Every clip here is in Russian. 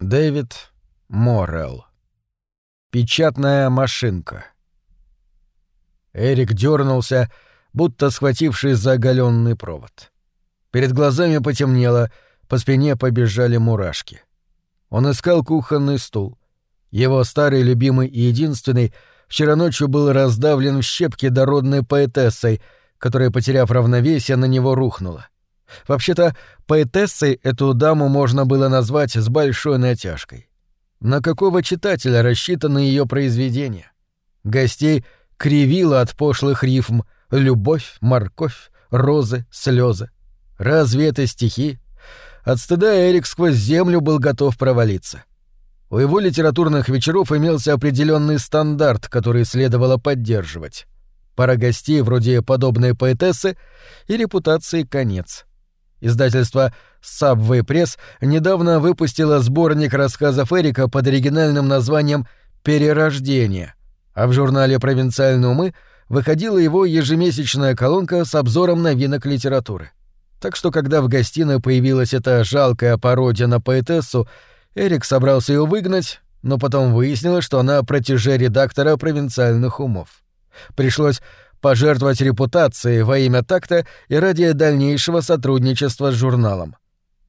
Дэвид Моррелл. Печатная машинка. Эрик дернулся, будто схватившись за оголенный провод. Перед глазами потемнело, по спине побежали мурашки. Он искал кухонный стул. Его старый любимый и единственный вчера ночью был раздавлен в щепки дородной поэтессой, которая, потеряв равновесие, на него рухнула. Вообще-то, поэтессой эту даму можно было назвать с большой натяжкой. На какого читателя рассчитаны ее произведения? Гостей кривило от пошлых рифм «любовь», «морковь», «розы», «слезы». Разве это стихи? От стыда Эрик сквозь землю был готов провалиться. У его литературных вечеров имелся определенный стандарт, который следовало поддерживать. Пара гостей вроде подобной поэтессы и репутации конец — Издательство Subway Press недавно выпустило сборник рассказов Эрика под оригинальным названием «Перерождение», а в журнале «Провинциальные умы» выходила его ежемесячная колонка с обзором новинок литературы. Так что, когда в гостиной появилась эта жалкая пародия на поэтессу, Эрик собрался ее выгнать, но потом выяснилось, что она протеже редактора провинциальных умов. Пришлось пожертвовать репутацией во имя такта и ради дальнейшего сотрудничества с журналом.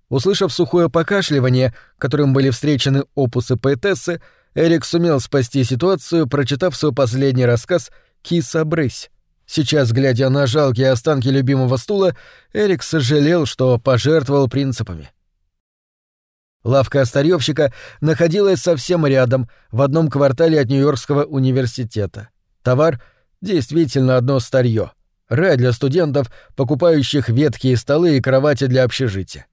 Услышав сухое покашливание, которым были встречены опусы поэтессы, Эрик сумел спасти ситуацию, прочитав свой последний рассказ «Киса брысь». Сейчас, глядя на жалкие останки любимого стула, Эрик сожалел, что пожертвовал принципами. Лавка старьевщика находилась совсем рядом, в одном квартале от Нью-Йоркского университета. Товар Действительно одно старье. Рай для студентов, покупающих ветхие столы и кровати для общежития.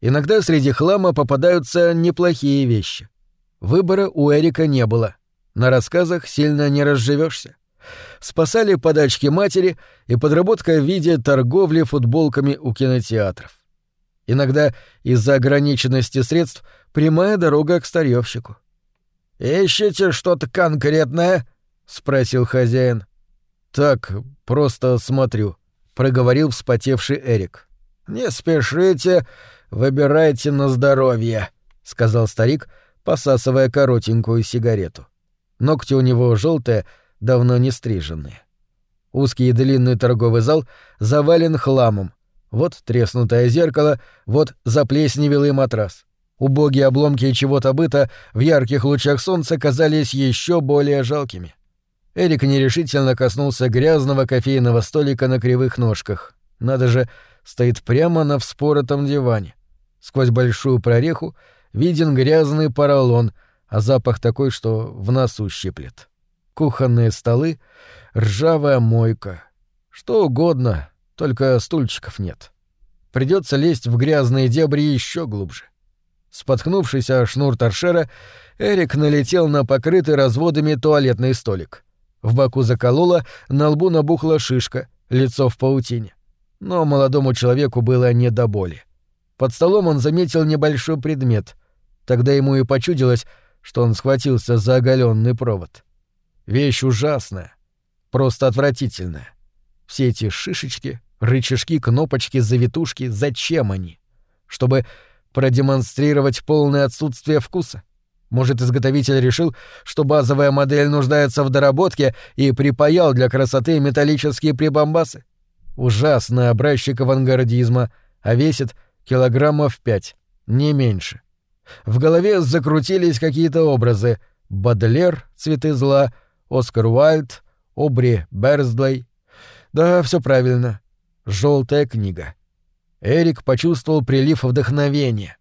Иногда среди хлама попадаются неплохие вещи. Выбора у Эрика не было. На рассказах сильно не разживешься. Спасали подачки матери и подработка в виде торговли футболками у кинотеатров. Иногда из-за ограниченности средств прямая дорога к старьевщику. «Ищете что-то конкретное?» — спросил хозяин. «Так, просто смотрю», — проговорил вспотевший Эрик. «Не спешите, выбирайте на здоровье», — сказал старик, посасывая коротенькую сигарету. Ногти у него желтые, давно не стриженные. Узкий и длинный торговый зал завален хламом. Вот треснутое зеркало, вот заплесневелый матрас. Убогие обломки чего-то быта в ярких лучах солнца казались еще более жалкими. Эрик нерешительно коснулся грязного кофейного столика на кривых ножках. Надо же, стоит прямо на вспоротом диване. Сквозь большую прореху виден грязный поролон, а запах такой, что в носу щиплет. Кухонные столы, ржавая мойка. Что угодно, только стульчиков нет. Придется лезть в грязные дебри еще глубже. Споткнувшись о шнур торшера, Эрик налетел на покрытый разводами туалетный столик — в боку заколола, на лбу набухла шишка, лицо в паутине. Но молодому человеку было не до боли. Под столом он заметил небольшой предмет. Тогда ему и почудилось, что он схватился за оголенный провод. Вещь ужасная, просто отвратительная. Все эти шишечки, рычажки, кнопочки, завитушки, зачем они? Чтобы продемонстрировать полное отсутствие вкуса? Может, изготовитель решил, что базовая модель нуждается в доработке и припаял для красоты металлические прибамбасы? Ужасный образчик авангардизма, а весит килограммов пять, не меньше. В голове закрутились какие-то образы. Бадлер, «Цветы зла», Оскар Уайльд, Обри Берздлей. Да, все правильно. Желтая книга. Эрик почувствовал прилив вдохновения.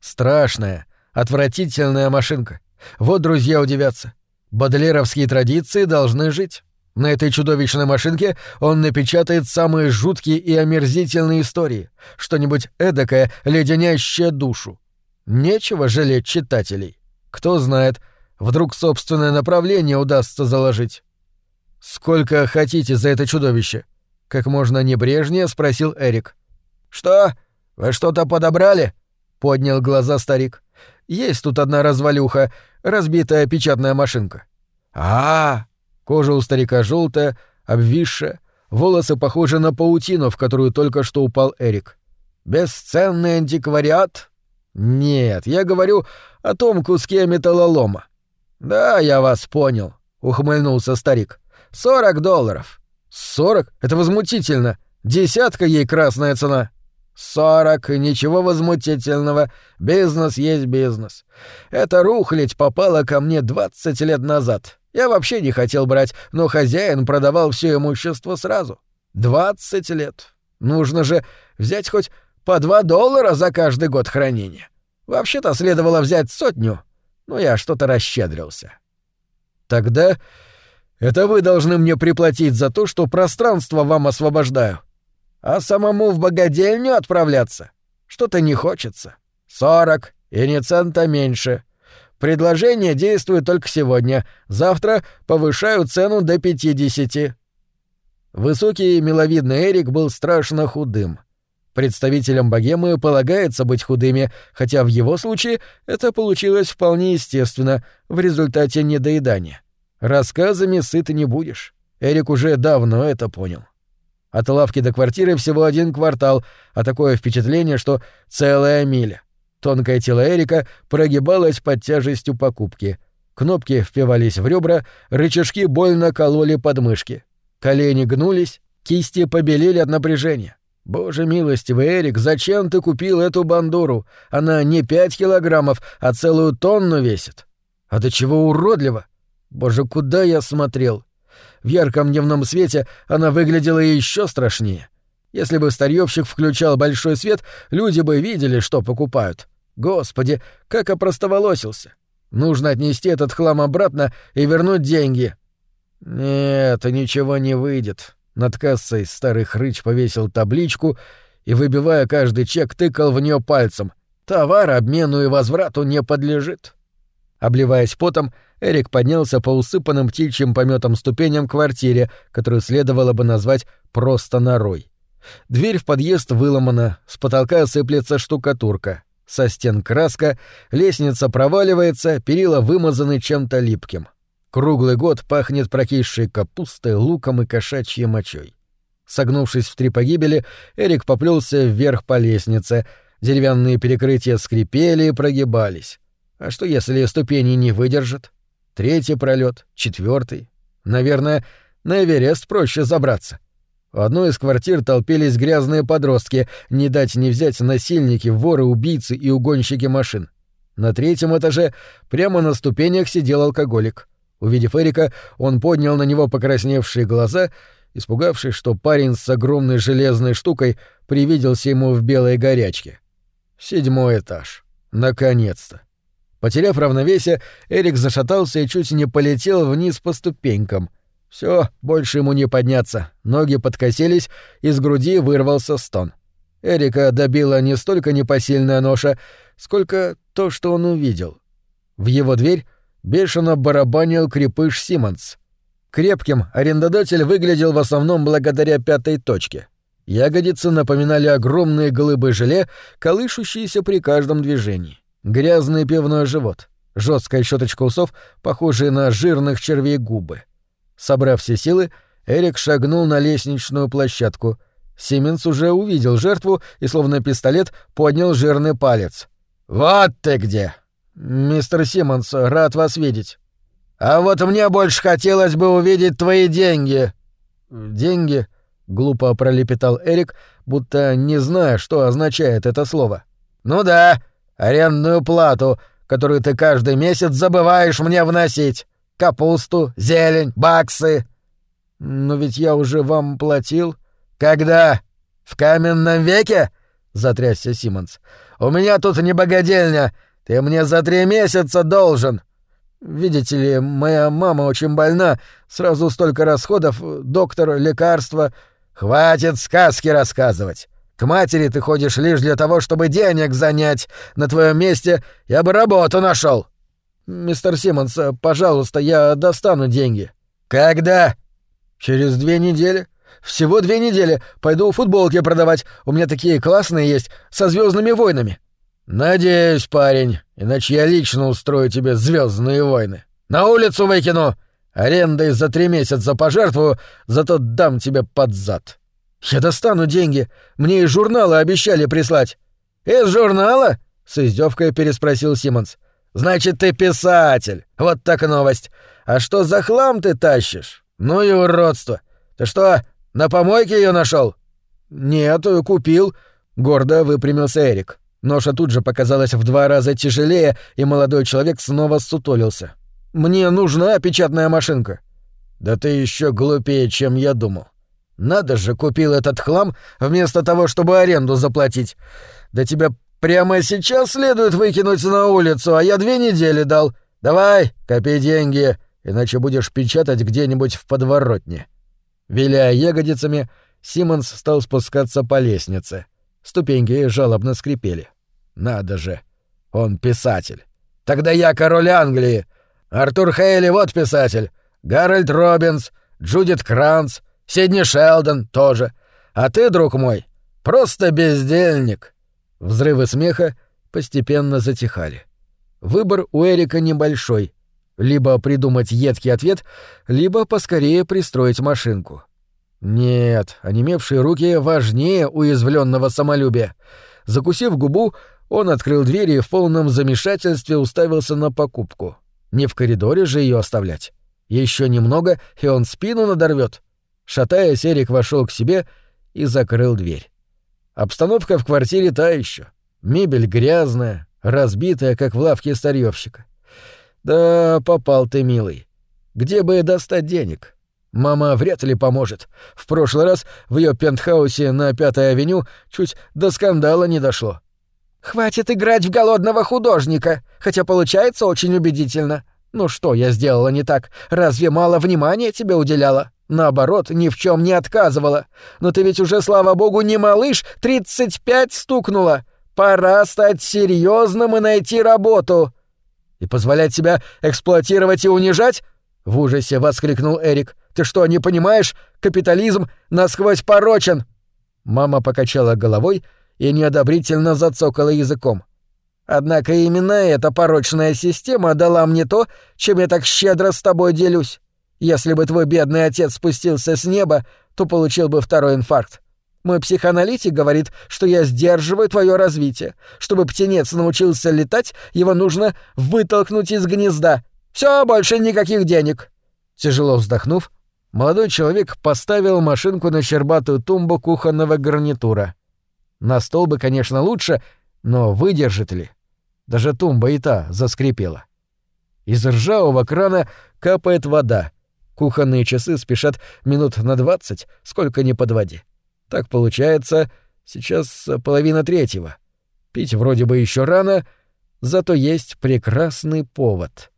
Страшное, Отвратительная машинка. Вот друзья удивятся. Бодлеровские традиции должны жить. На этой чудовищной машинке он напечатает самые жуткие и омерзительные истории, что-нибудь эдакое, леденящее душу. Нечего жалеть читателей. Кто знает, вдруг собственное направление удастся заложить. «Сколько хотите за это чудовище?» — как можно небрежнее спросил Эрик. «Что? Вы что-то подобрали?» — поднял глаза старик. Есть тут одна развалюха, разбитая печатная машинка. А, -а, -а Кожа у старика желтая, обвисшая, волосы похожи на паутину, в которую только что упал Эрик. Бесценный антиквариат? Нет, я говорю о том куске металлолома. Да, я вас понял, ухмыльнулся старик. Сорок долларов. Сорок? Это возмутительно. Десятка ей красная цена. Сорок, ничего возмутительного. Бизнес есть бизнес. Эта рухлядь попала ко мне двадцать лет назад. Я вообще не хотел брать, но хозяин продавал все имущество сразу. Двадцать лет. Нужно же взять хоть по два доллара за каждый год хранения. Вообще-то следовало взять сотню, но я что-то расщедрился. Тогда это вы должны мне приплатить за то, что пространство вам освобождаю. А самому в богадельню отправляться? Что-то не хочется. Сорок, и ни цента меньше. Предложение действует только сегодня. Завтра повышаю цену до пятидесяти. Высокий миловидный Эрик был страшно худым. Представителям богемы полагается быть худыми, хотя в его случае это получилось вполне естественно, в результате недоедания. Рассказами сыт не будешь. Эрик уже давно это понял. От лавки до квартиры всего один квартал, а такое впечатление, что целая миля. Тонкое тело Эрика прогибалось под тяжестью покупки. Кнопки впивались в ребра, рычажки больно кололи подмышки. Колени гнулись, кисти побелели от напряжения. Боже милостивый, Эрик, зачем ты купил эту бандуру? Она не пять килограммов, а целую тонну весит. А до чего уродливо! Боже, куда я смотрел? В ярком дневном свете она выглядела еще страшнее. Если бы старьевщик включал большой свет, люди бы видели, что покупают. Господи, как опростоволосился. Нужно отнести этот хлам обратно и вернуть деньги. Нет, ничего не выйдет. Над кассой старый хрыч повесил табличку и, выбивая каждый чек, тыкал в нее пальцем. Товар обмену и возврату не подлежит. Обливаясь потом, Эрик поднялся по усыпанным птичьим пометом ступеням квартире, которую следовало бы назвать просто норой. Дверь в подъезд выломана, с потолка сыплется штукатурка, со стен краска, лестница проваливается, перила вымазаны чем-то липким. Круглый год пахнет прокисшей капустой, луком и кошачьей мочой. Согнувшись в три погибели, Эрик поплелся вверх по лестнице. Деревянные перекрытия скрипели и прогибались. А что, если ступени не выдержат? Третий пролет, четвертый. Наверное, на Эверест проще забраться. В одной из квартир толпились грязные подростки, не дать не взять насильники, воры, убийцы и угонщики машин. На третьем этаже прямо на ступенях сидел алкоголик. Увидев Эрика, он поднял на него покрасневшие глаза, испугавшись, что парень с огромной железной штукой привиделся ему в белой горячке. Седьмой этаж. Наконец-то. Потеряв равновесие, Эрик зашатался и чуть не полетел вниз по ступенькам. Все, больше ему не подняться. Ноги подкосились, из груди вырвался стон. Эрика добила не столько непосильная ноша, сколько то, что он увидел. В его дверь бешено барабанил крепыш Симмонс. Крепким арендодатель выглядел в основном благодаря пятой точке. Ягодицы напоминали огромные глыбы желе, колышущиеся при каждом движении. Грязный пивной живот, жесткая щеточка усов, похожие на жирных червей губы. Собрав все силы, Эрик шагнул на лестничную площадку. Сименс уже увидел жертву и, словно пистолет, поднял жирный палец. «Вот ты где!» «Мистер Симмонс, рад вас видеть». «А вот мне больше хотелось бы увидеть твои деньги». «Деньги?» — глупо пролепетал Эрик, будто не зная, что означает это слово. «Ну да, арендную плату, которую ты каждый месяц забываешь мне вносить. Капусту, зелень, баксы». «Но ведь я уже вам платил». «Когда? В каменном веке?» — затрясся Симмонс. «У меня тут не богадельня, ты мне за три месяца должен. Видите ли, моя мама очень больна, сразу столько расходов, доктор, лекарства. Хватит сказки рассказывать. К матери ты ходишь лишь для того, чтобы денег занять. На твоем месте я бы работу нашел. Мистер Симмонс, пожалуйста, я достану деньги. Когда? Через две недели. Всего две недели. Пойду футболки продавать. У меня такие классные есть, со звездными войнами. «Надеюсь, парень, иначе я лично устрою тебе звездные войны. На улицу выкину! Арендой за три месяца пожертвую, зато дам тебе под зад. Я достану деньги. Мне из журнала обещали прислать». «Из журнала? с издевкой переспросил Симмонс. Значит, ты писатель. Вот так новость. А что за хлам ты тащишь? Ну и уродство. Ты что, на помойке ее нашел? Нет, купил. Гордо выпрямился Эрик. Ноша тут же показалась в два раза тяжелее, и молодой человек снова сутулился. Мне нужна печатная машинка. Да ты еще глупее, чем я думал. Надо же, купил этот хлам вместо того, чтобы аренду заплатить. Да тебя прямо сейчас следует выкинуть на улицу, а я две недели дал. Давай, копи деньги, иначе будешь печатать где-нибудь в подворотне. Виляя ягодицами, Симмонс стал спускаться по лестнице. Ступеньки жалобно скрипели. Надо же, он писатель. Тогда я король Англии. Артур Хейли вот писатель. Гарольд Робинс, Джудит Кранц, Сидни Шелдон тоже. А ты, друг мой, просто бездельник. Взрывы смеха постепенно затихали. Выбор у Эрика небольшой. Либо придумать едкий ответ, либо поскорее пристроить машинку. Нет, онемевшие руки важнее уязвленного самолюбия. Закусив губу, он открыл дверь и в полном замешательстве уставился на покупку. Не в коридоре же ее оставлять. Еще немного, и он спину надорвет. Шатаясь, Эрик вошел к себе и закрыл дверь. Обстановка в квартире та еще. Мебель грязная, разбитая, как в лавке старьевщика. Да, попал ты, милый. Где бы достать денег? Мама вряд ли поможет. В прошлый раз в ее пентхаусе на Пятой авеню чуть до скандала не дошло. «Хватит играть в голодного художника, хотя получается очень убедительно. Ну что я сделала не так? Разве мало внимания тебе уделяла? Наоборот, ни в чем не отказывала. Но ты ведь уже, слава богу, не малыш, 35 стукнула. Пора стать серьезным и найти работу. И позволять себя эксплуатировать и унижать? В ужасе воскликнул Эрик. Ты что, не понимаешь? Капитализм насквозь порочен. Мама покачала головой и неодобрительно зацокала языком. Однако именно эта порочная система дала мне то, чем я так щедро с тобой делюсь. Если бы твой бедный отец спустился с неба, то получил бы второй инфаркт. Мой психоаналитик говорит, что я сдерживаю твое развитие. Чтобы птенец научился летать, его нужно вытолкнуть из гнезда. Все, больше никаких денег. Тяжело вздохнув, молодой человек поставил машинку на щербатую тумбу кухонного гарнитура. На стол бы, конечно, лучше, но выдержит ли? Даже тумба и та заскрипела. Из ржавого крана капает вода. Кухонные часы спешат минут на двадцать, сколько ни подводи. Так получается, сейчас половина третьего. Пить вроде бы еще рано, зато есть прекрасный повод.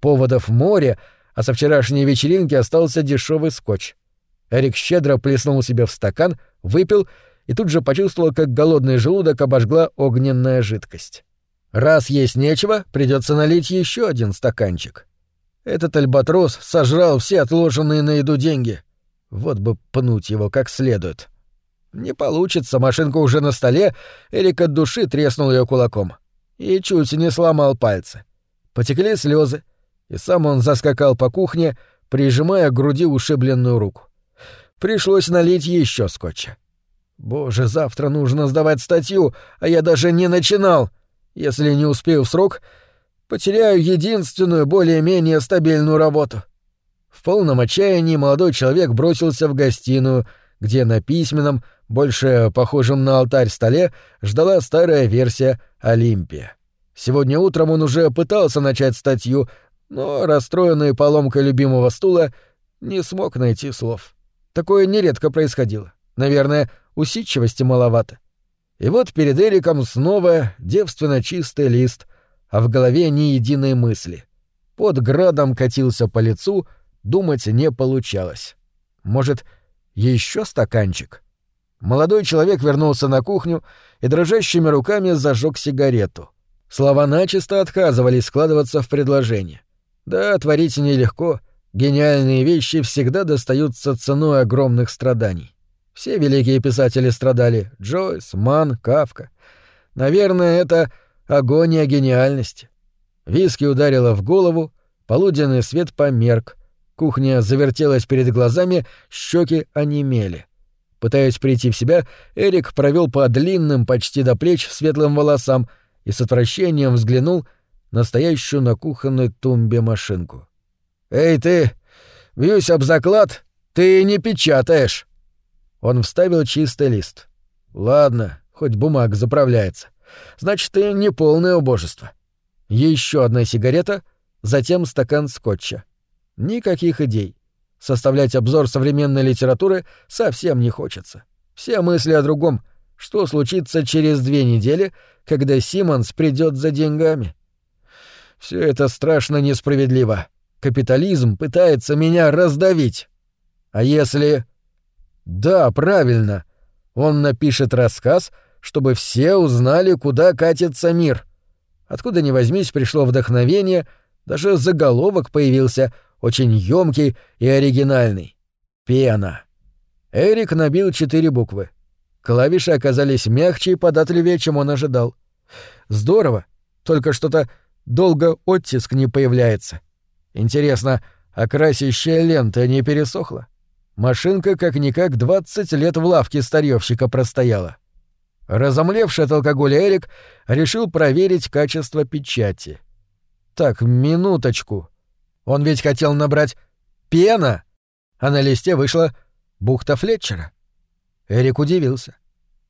Поводов море, а со вчерашней вечеринки остался дешевый скотч. Эрик щедро плеснул себе в стакан, выпил и тут же почувствовал, как голодный желудок обожгла огненная жидкость. Раз есть нечего, придется налить еще один стаканчик. Этот альбатрос сожрал все отложенные на еду деньги. Вот бы пнуть его как следует. Не получится, машинка уже на столе, Эрик от души треснул ее кулаком. И чуть не сломал пальцы. Потекли слезы, и сам он заскакал по кухне, прижимая к груди ушибленную руку. Пришлось налить еще скотча. Боже, завтра нужно сдавать статью, а я даже не начинал. Если не успею в срок, потеряю единственную более-менее стабильную работу. В полном отчаянии молодой человек бросился в гостиную, где на письменном, больше похожем на алтарь столе, ждала старая версия «Олимпия». Сегодня утром он уже пытался начать статью, но, расстроенный поломкой любимого стула, не смог найти слов. Такое нередко происходило. Наверное, усидчивости маловато. И вот перед Эриком снова девственно чистый лист, а в голове ни единой мысли. Под градом катился по лицу, думать не получалось. Может, еще стаканчик? Молодой человек вернулся на кухню и дрожащими руками зажег сигарету. Слова начисто отказывались складываться в предложение. Да, творить нелегко. Гениальные вещи всегда достаются ценой огромных страданий. Все великие писатели страдали — Джойс, Ман, Кавка. Наверное, это агония гениальности. Виски ударило в голову, полуденный свет померк, кухня завертелась перед глазами, щеки онемели. Пытаясь прийти в себя, Эрик провел по длинным, почти до плеч, светлым волосам и с отвращением взглянул на стоящую на кухонной тумбе машинку. «Эй, ты! Бьюсь об заклад, ты не печатаешь!» Он вставил чистый лист. «Ладно, хоть бумага заправляется. Значит, ты не полное убожество». Еще одна сигарета, затем стакан скотча. Никаких идей. Составлять обзор современной литературы совсем не хочется. Все мысли о другом. Что случится через две недели, когда Симмонс придет за деньгами? Все это страшно несправедливо. Капитализм пытается меня раздавить. А если... Да, правильно. Он напишет рассказ, чтобы все узнали, куда катится мир. Откуда ни возьмись, пришло вдохновение, даже заголовок появился, очень ёмкий и оригинальный. Пена. Эрик набил четыре буквы. Клавиши оказались мягче и податливее, чем он ожидал. Здорово, только что-то долго оттиск не появляется. Интересно, а красящая лента не пересохла? Машинка как-никак 20 лет в лавке старьевщика простояла. Разомлевший от алкоголя Эрик решил проверить качество печати. Так, минуточку. Он ведь хотел набрать «пена», а на листе вышла «бухта Флетчера». Эрик удивился.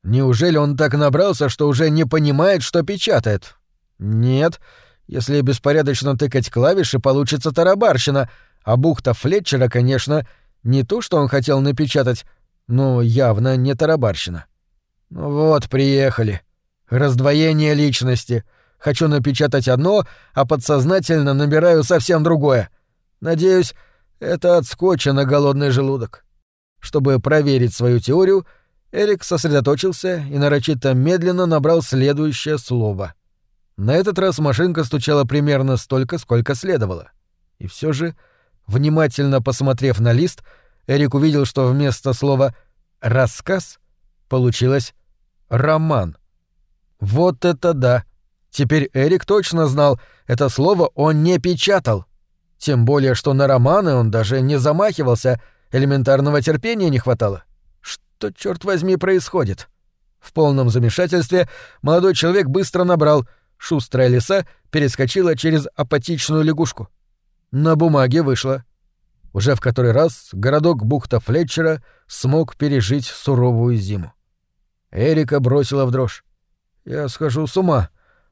Неужели он так набрался, что уже не понимает, что печатает? Нет, если беспорядочно тыкать клавиши, получится тарабарщина, а бухта Флетчера, конечно, не то, что он хотел напечатать, но явно не тарабарщина. Ну вот, приехали. Раздвоение личности. Хочу напечатать одно, а подсознательно набираю совсем другое. Надеюсь, это от скотча на голодный желудок. Чтобы проверить свою теорию, Эрик сосредоточился и нарочито медленно набрал следующее слово. На этот раз машинка стучала примерно столько, сколько следовало. И все же, внимательно посмотрев на лист, Эрик увидел, что вместо слова «рассказ» получилось «роман». Вот это да! Теперь Эрик точно знал, это слово он не печатал. Тем более, что на романы он даже не замахивался, элементарного терпения не хватало. Что, черт возьми, происходит? В полном замешательстве молодой человек быстро набрал — Шустрая лиса перескочила через апатичную лягушку. На бумаге вышло. Уже в который раз городок бухта Флетчера смог пережить суровую зиму. Эрика бросила в дрожь. «Я схожу с ума.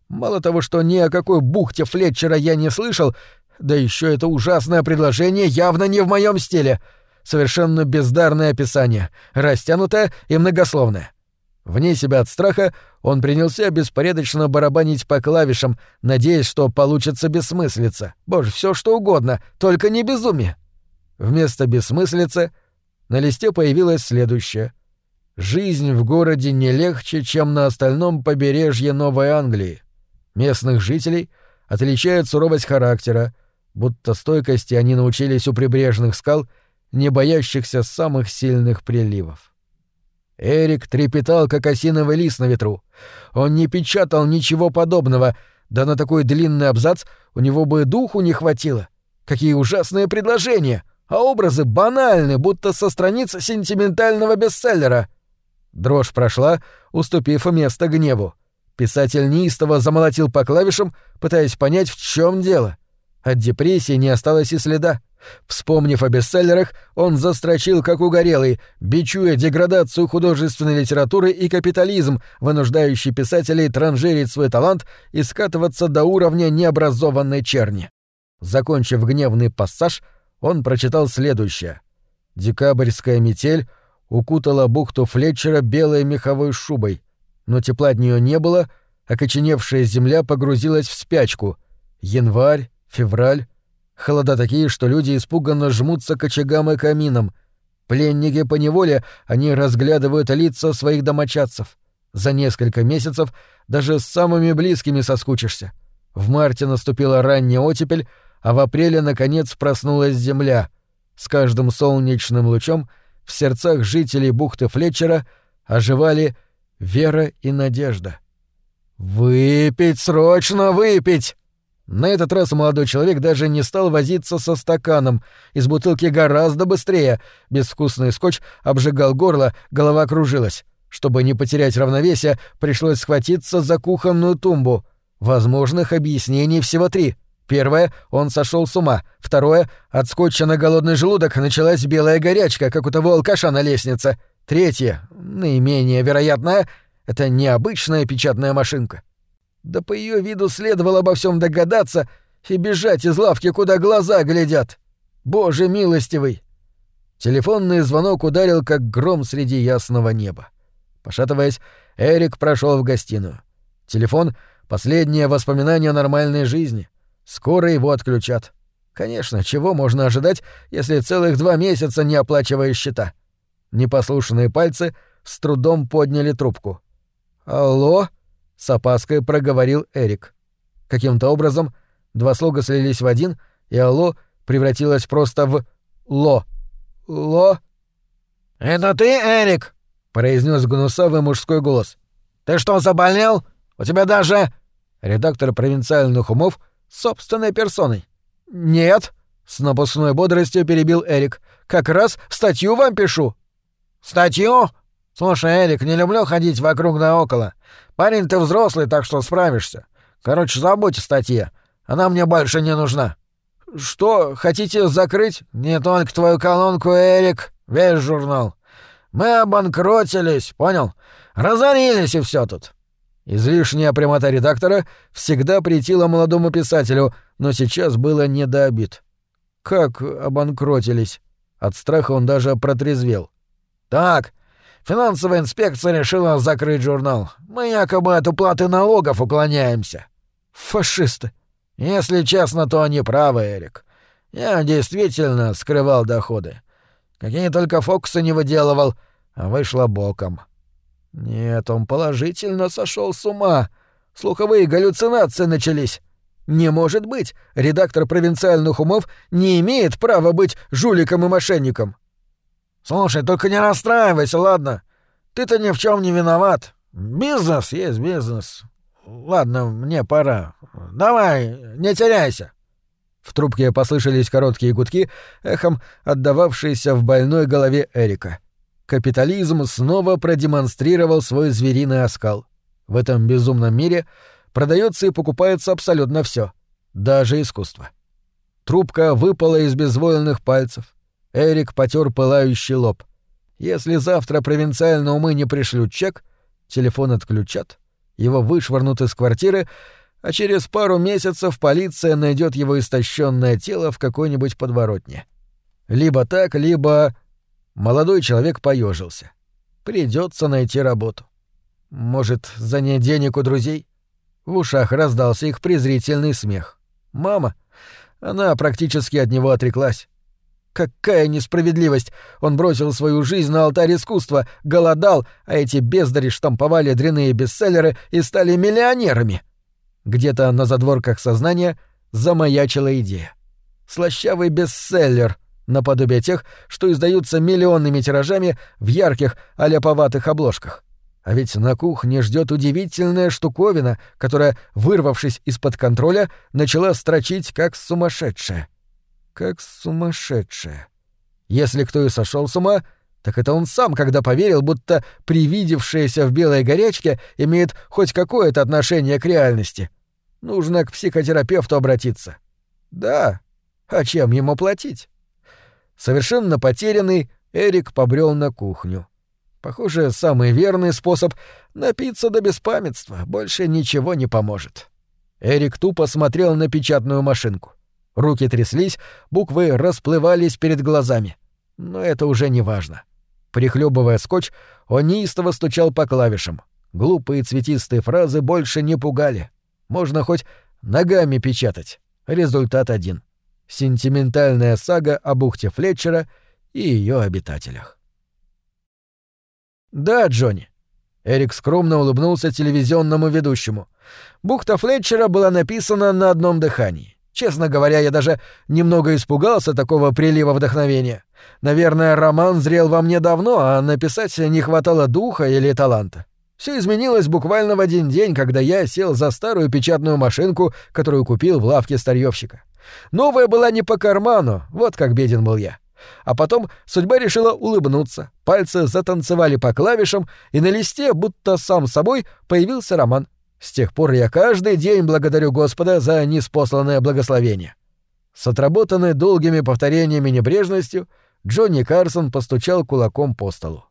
Мало того, что ни о какой бухте Флетчера я не слышал, да еще это ужасное предложение явно не в моем стиле. Совершенно бездарное описание, растянутое и многословное. Вне себя от страха он принялся беспорядочно барабанить по клавишам, надеясь, что получится бессмыслица. Боже, все что угодно, только не безумие. Вместо бессмыслицы на листе появилось следующее. «Жизнь в городе не легче, чем на остальном побережье Новой Англии. Местных жителей отличает суровость характера, будто стойкости они научились у прибрежных скал, не боящихся самых сильных приливов. Эрик трепетал, как осиновый лист на ветру. Он не печатал ничего подобного, да на такой длинный абзац у него бы духу не хватило. Какие ужасные предложения! А образы банальны, будто со страниц сентиментального бестселлера. Дрожь прошла, уступив место гневу. Писатель неистово замолотил по клавишам, пытаясь понять, в чем дело. От депрессии не осталось и следа. Вспомнив о бестселлерах, он застрочил как угорелый, бичуя деградацию художественной литературы и капитализм, вынуждающий писателей транжирить свой талант и скатываться до уровня необразованной черни. Закончив гневный пассаж, он прочитал следующее. Декабрьская метель укутала бухту Флетчера белой меховой шубой, но тепла от нее не было, окоченевшая земля погрузилась в спячку. Январь, февраль, Холода такие, что люди испуганно жмутся к очагам и каминам. Пленники по неволе, они разглядывают лица своих домочадцев. За несколько месяцев даже с самыми близкими соскучишься. В марте наступила ранняя оттепель, а в апреле, наконец, проснулась земля. С каждым солнечным лучом в сердцах жителей бухты Флетчера оживали вера и надежда. «Выпить, срочно выпить!» На этот раз молодой человек даже не стал возиться со стаканом. Из бутылки гораздо быстрее. Безвкусный скотч обжигал горло, голова кружилась. Чтобы не потерять равновесие, пришлось схватиться за кухонную тумбу. Возможных объяснений всего три. Первое — он сошел с ума. Второе — от скотча на голодный желудок началась белая горячка, как у того алкаша на лестнице. Третье, наименее вероятное, — это необычная печатная машинка. Да по ее виду следовало обо всем догадаться и бежать из лавки, куда глаза глядят. Боже милостивый! Телефонный звонок ударил, как гром среди ясного неба. Пошатываясь, Эрик прошел в гостиную. Телефон — последнее воспоминание нормальной жизни. Скоро его отключат. Конечно, чего можно ожидать, если целых два месяца не оплачивая счета? Непослушные пальцы с трудом подняли трубку. «Алло?» — с опаской проговорил Эрик. Каким-то образом два слога слились в один, и «алло» превратилось просто в «ло». «Ло?» «Это ты, Эрик?» — произнес гнусавый мужской голос. «Ты что, заболел? У тебя даже...» Редактор провинциальных умов собственной персоной. «Нет», — с напускной бодростью перебил Эрик. «Как раз статью вам пишу». «Статью? Слушай, Эрик, не люблю ходить вокруг да около. Парень, ты взрослый, так что справишься. Короче, забудь статье. Она мне больше не нужна». «Что, хотите закрыть?» «Не только твою колонку, Эрик, весь журнал. Мы обанкротились, понял? Разорились и все тут». Излишняя прямота редактора всегда претила молодому писателю, но сейчас было не до обид. Как обанкротились? От страха он даже протрезвел. «Так, финансовая инспекция решила закрыть журнал. Мы якобы от уплаты налогов уклоняемся». «Фашисты», если честно, то они правы, Эрик. Я действительно скрывал доходы. Какие только фокусы не выделывал, а вышло боком. Нет, он положительно сошел с ума. Слуховые галлюцинации начались. Не может быть, редактор провинциальных умов не имеет права быть жуликом и мошенником. Слушай, только не расстраивайся, ладно? Ты-то ни в чем не виноват. Бизнес есть бизнес. Ладно, мне пора. Давай, не теряйся. В трубке послышались короткие гудки, эхом отдававшиеся в больной голове Эрика. Капитализм снова продемонстрировал свой звериный оскал. В этом безумном мире продается и покупается абсолютно все, даже искусство. Трубка выпала из безвольных пальцев. Эрик потер пылающий лоб. Если завтра провинциальные умы не пришлют чек, телефон отключат, его вышвырнут из квартиры, а через пару месяцев полиция найдет его истощенное тело в какой-нибудь подворотне. Либо так, либо... Молодой человек поежился. Придется найти работу. Может, занять денег у друзей? В ушах раздался их презрительный смех. Мама. Она практически от него отреклась. Какая несправедливость! Он бросил свою жизнь на алтарь искусства, голодал, а эти бездари штамповали дряные бестселлеры и стали миллионерами. Где-то на задворках сознания замаячила идея. Слащавый бестселлер, наподобие тех, что издаются миллионными тиражами в ярких, аляповатых обложках. А ведь на кухне ждет удивительная штуковина, которая, вырвавшись из-под контроля, начала строчить как сумасшедшая как сумасшедшая. Если кто и сошел с ума, так это он сам, когда поверил, будто привидевшееся в белой горячке имеет хоть какое-то отношение к реальности. Нужно к психотерапевту обратиться. Да, а чем ему платить? Совершенно потерянный, Эрик побрел на кухню. Похоже, самый верный способ — напиться до беспамятства, больше ничего не поможет. Эрик тупо смотрел на печатную машинку. Руки тряслись, буквы расплывались перед глазами. Но это уже не важно. Прихлебывая скотч, он неистово стучал по клавишам. Глупые цветистые фразы больше не пугали. Можно хоть ногами печатать. Результат один. Сентиментальная сага о бухте Флетчера и ее обитателях. «Да, Джонни». Эрик скромно улыбнулся телевизионному ведущему. Бухта Флетчера была написана на одном дыхании. Честно говоря, я даже немного испугался такого прилива вдохновения. Наверное, роман зрел во мне давно, а написать не хватало духа или таланта. Все изменилось буквально в один день, когда я сел за старую печатную машинку, которую купил в лавке старьевщика. Новая была не по карману, вот как беден был я. А потом судьба решила улыбнуться, пальцы затанцевали по клавишам, и на листе, будто сам собой, появился роман. С тех пор я каждый день благодарю Господа за неспосланное благословение. С отработанной долгими повторениями небрежностью Джонни Карсон постучал кулаком по столу.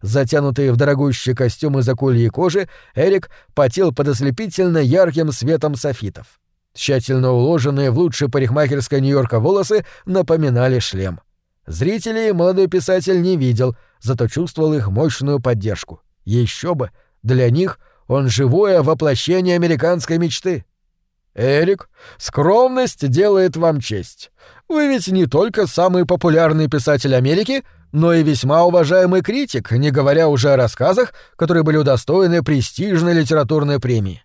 Затянутый в дорогущий костюм из акульей кожи, Эрик потел под ослепительно ярким светом софитов. Тщательно уложенные в лучшей парикмахерской Нью-Йорка волосы напоминали шлем. Зрителей молодой писатель не видел, зато чувствовал их мощную поддержку. Еще бы, для них он живое воплощение американской мечты. «Эрик, скромность делает вам честь. Вы ведь не только самый популярный писатель Америки, но и весьма уважаемый критик, не говоря уже о рассказах, которые были удостоены престижной литературной премии».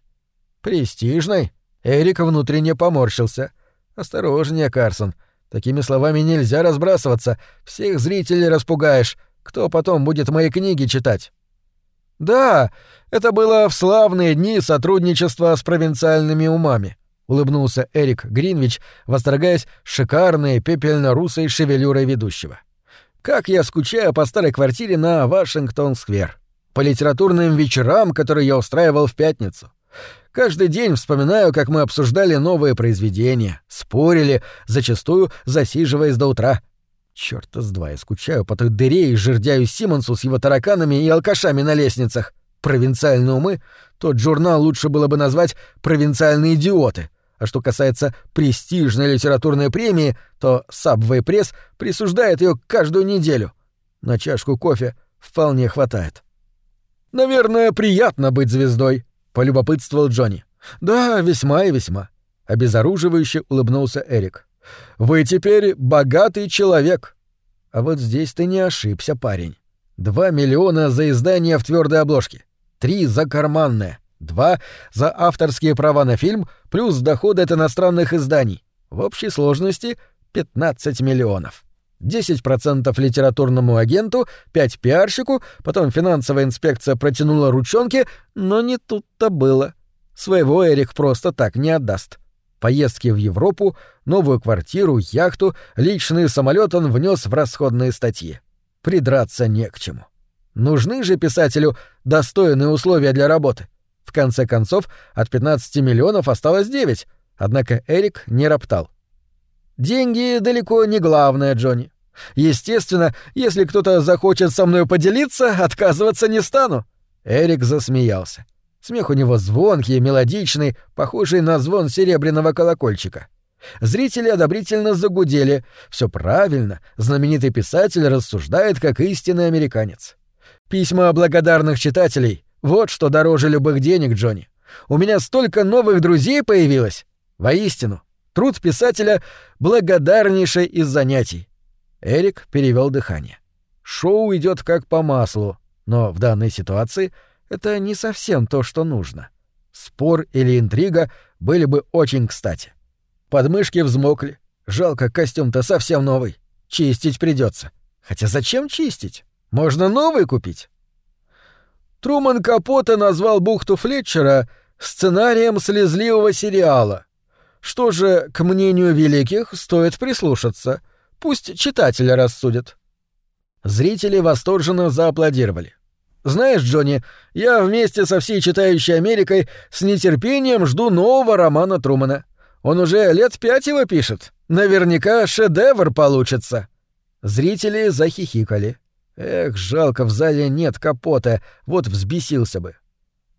«Престижной?» Эрик внутренне поморщился. «Осторожнее, Карсон. Такими словами нельзя разбрасываться. Всех зрителей распугаешь. Кто потом будет мои книги читать?» «Да, это было в славные дни сотрудничества с провинциальными умами», — улыбнулся Эрик Гринвич, восторгаясь шикарной пепельно-русой шевелюрой ведущего. «Как я скучаю по старой квартире на Вашингтон-сквер, по литературным вечерам, которые я устраивал в пятницу. Каждый день вспоминаю, как мы обсуждали новые произведения, спорили, зачастую засиживаясь до утра. Чёрта с два, я скучаю по той дыре и жердяю Симонсу с его тараканами и алкашами на лестницах. Провинциальные умы — тот журнал лучше было бы назвать «Провинциальные идиоты». А что касается престижной литературной премии, то Subway Press присуждает ее каждую неделю. На чашку кофе вполне хватает. «Наверное, приятно быть звездой», — полюбопытствовал Джонни. «Да, весьма и весьма», — обезоруживающе улыбнулся Эрик. «Вы теперь богатый человек». А вот здесь ты не ошибся, парень. Два миллиона за издание в твердой обложке, три за карманное, два за авторские права на фильм, плюс доходы от иностранных изданий. В общей сложности 15 миллионов. 10% литературному агенту, 5 пиарщику, потом финансовая инспекция протянула ручонки, но не тут-то было. Своего Эрик просто так не отдаст. Поездки в Европу, новую квартиру, яхту, личный самолет он внес в расходные статьи. Придраться не к чему. Нужны же писателю достойные условия для работы. В конце концов, от 15 миллионов осталось 9, однако Эрик не роптал. Деньги далеко не главное, Джонни. Естественно, если кто-то захочет со мной поделиться, отказываться не стану. Эрик засмеялся. Смех у него звонкий, мелодичный, похожий на звон серебряного колокольчика. Зрители одобрительно загудели. Все правильно, знаменитый писатель рассуждает как истинный американец. Письма благодарных читателей — вот что дороже любых денег, Джонни. У меня столько новых друзей появилось. Воистину, труд писателя — благодарнейший из занятий. Эрик перевел дыхание. Шоу идет как по маслу, но в данной ситуации это не совсем то, что нужно. Спор или интрига были бы очень кстати. Подмышки взмокли. Жалко, костюм-то совсем новый. Чистить придется. Хотя зачем чистить? Можно новый купить. Труман Капота назвал бухту Флетчера сценарием слезливого сериала. Что же, к мнению великих, стоит прислушаться — Пусть читатели рассудят. Зрители восторженно зааплодировали. Знаешь, Джонни, я вместе со всей читающей Америкой с нетерпением жду нового романа Трумана. Он уже лет пять его пишет. Наверняка шедевр получится. Зрители захихикали. Эх, жалко, в зале нет капота, вот взбесился бы.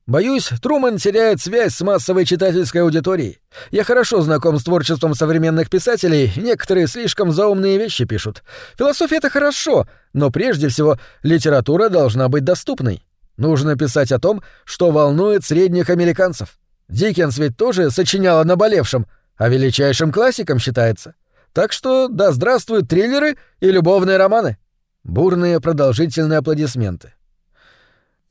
Боюсь, Труман теряет связь с массовой читательской аудиторией. Я хорошо знаком с творчеством современных писателей, некоторые слишком заумные вещи пишут. Философия — это хорошо, но прежде всего литература должна быть доступной. Нужно писать о том, что волнует средних американцев. Диккенс ведь тоже сочинял о наболевшем, а величайшим классиком считается. Так что да здравствуют триллеры и любовные романы. Бурные продолжительные аплодисменты.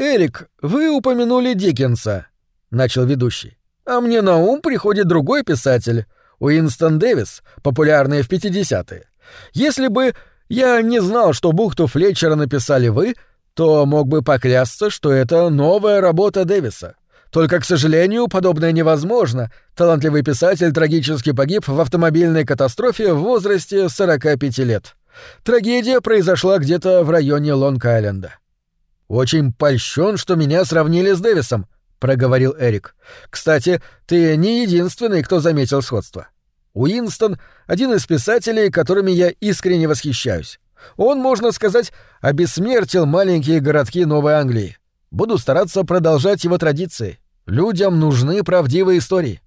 «Эрик, вы упомянули Диккенса», — начал ведущий. «А мне на ум приходит другой писатель, Уинстон Дэвис, популярный в 50-е. Если бы я не знал, что бухту Флетчера написали вы, то мог бы поклясться, что это новая работа Дэвиса. Только, к сожалению, подобное невозможно. Талантливый писатель трагически погиб в автомобильной катастрофе в возрасте 45 лет. Трагедия произошла где-то в районе Лонг-Айленда. Очень польщен, что меня сравнили с Дэвисом, проговорил Эрик. Кстати, ты не единственный, кто заметил сходство. Уинстон — один из писателей, которыми я искренне восхищаюсь. Он, можно сказать, обессмертил маленькие городки Новой Англии. Буду стараться продолжать его традиции. Людям нужны правдивые истории.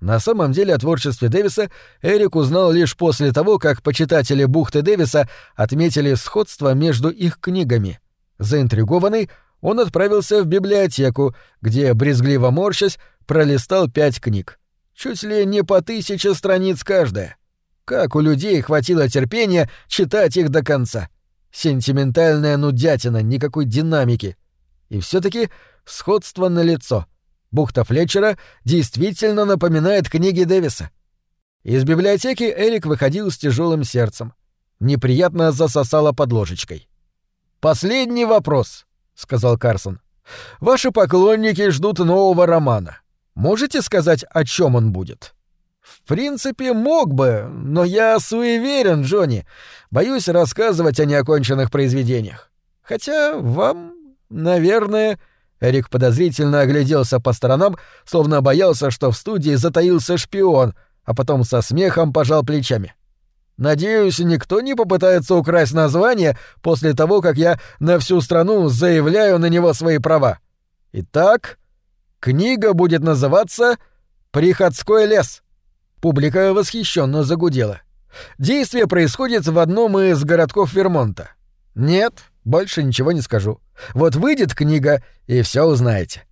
На самом деле о творчестве Дэвиса Эрик узнал лишь после того, как почитатели бухты Дэвиса отметили сходство между их книгами. Заинтригованный, он отправился в библиотеку, где, брезгливо морщась, пролистал пять книг. Чуть ли не по тысяче страниц каждая. Как у людей хватило терпения читать их до конца. Сентиментальная нудятина, никакой динамики. И все таки сходство на лицо. Бухта Флетчера действительно напоминает книги Дэвиса. Из библиотеки Эрик выходил с тяжелым сердцем. Неприятно засосало под ложечкой. «Последний вопрос», — сказал Карсон. «Ваши поклонники ждут нового романа. Можете сказать, о чем он будет?» «В принципе, мог бы, но я суеверен, Джонни. Боюсь рассказывать о неоконченных произведениях. Хотя вам, наверное, Эрик подозрительно огляделся по сторонам, словно боялся, что в студии затаился шпион, а потом со смехом пожал плечами. «Надеюсь, никто не попытается украсть название после того, как я на всю страну заявляю на него свои права. Итак, книга будет называться «Приходской лес». Публика восхищенно загудела. Действие происходит в одном из городков Вермонта. Нет, больше ничего не скажу. Вот выйдет книга, и все узнаете.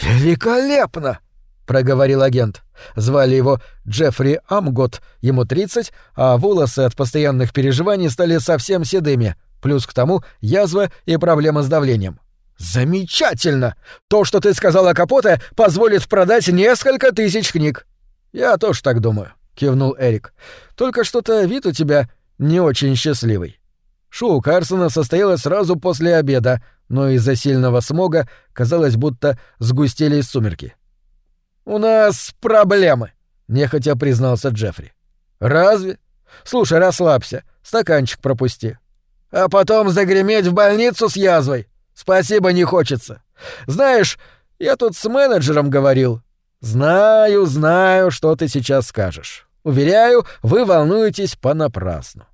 «Великолепно!» — проговорил агент. Звали его Джеффри Амгот, ему 30, а волосы от постоянных переживаний стали совсем седыми, плюс к тому язва и проблема с давлением. «Замечательно! То, что ты сказал о Капоте, позволит продать несколько тысяч книг!» «Я тоже так думаю», — кивнул Эрик. «Только что-то вид у тебя не очень счастливый». Шоу Карсона состоялось сразу после обеда, но из-за сильного смога казалось, будто сгустились сумерки. «У нас проблемы», — нехотя признался Джеффри. «Разве? Слушай, расслабься, стаканчик пропусти. А потом загреметь в больницу с язвой. Спасибо, не хочется. Знаешь, я тут с менеджером говорил. Знаю, знаю, что ты сейчас скажешь. Уверяю, вы волнуетесь понапрасну.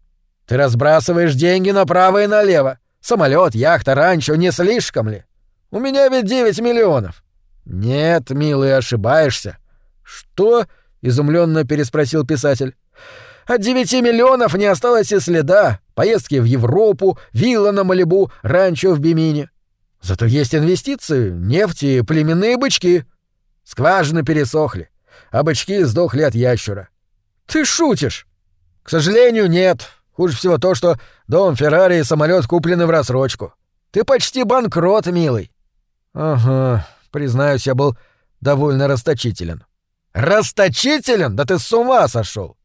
Ты разбрасываешь деньги направо и налево. Самолет, яхта, ранчо, не слишком ли? У меня ведь 9 миллионов. Нет, милый, ошибаешься. Что? изумленно переспросил писатель. От девяти миллионов не осталось и следа. Поездки в Европу, вилла на Малибу, ранчо в Бимине. Зато есть инвестиции, нефть и племенные бычки. Скважины пересохли, а бычки сдохли от ящура. Ты шутишь? К сожалению, нет. Хуже всего то, что дом, Феррари и самолет куплены в рассрочку. Ты почти банкрот, милый. Ага, признаюсь, я был довольно расточителен. Расточителен? Да ты с ума сошел.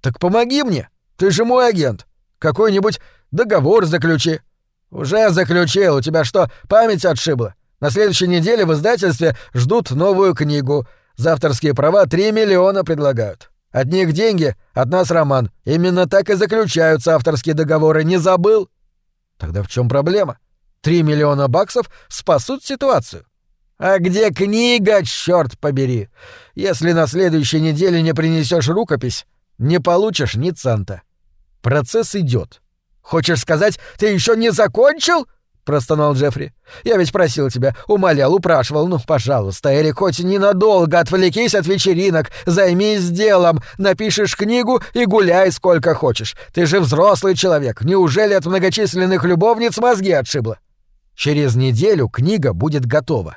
Так помоги мне. Ты же мой агент. Какой-нибудь договор заключи. Уже заключил. У тебя что, память отшибла? На следующей неделе в издательстве ждут новую книгу. За авторские права 3 миллиона предлагают. От них деньги, от нас роман. Именно так и заключаются авторские договоры, не забыл? Тогда в чем проблема? Три миллиона баксов спасут ситуацию. А где книга, черт побери? Если на следующей неделе не принесешь рукопись, не получишь ни цента. Процесс идет. Хочешь сказать, ты еще не закончил? простонал Джеффри. «Я ведь просил тебя, умолял, упрашивал. Ну, пожалуйста, Эрик, хоть ненадолго отвлекись от вечеринок, займись делом, напишешь книгу и гуляй сколько хочешь. Ты же взрослый человек. Неужели от многочисленных любовниц мозги отшибло? Через неделю книга будет готова».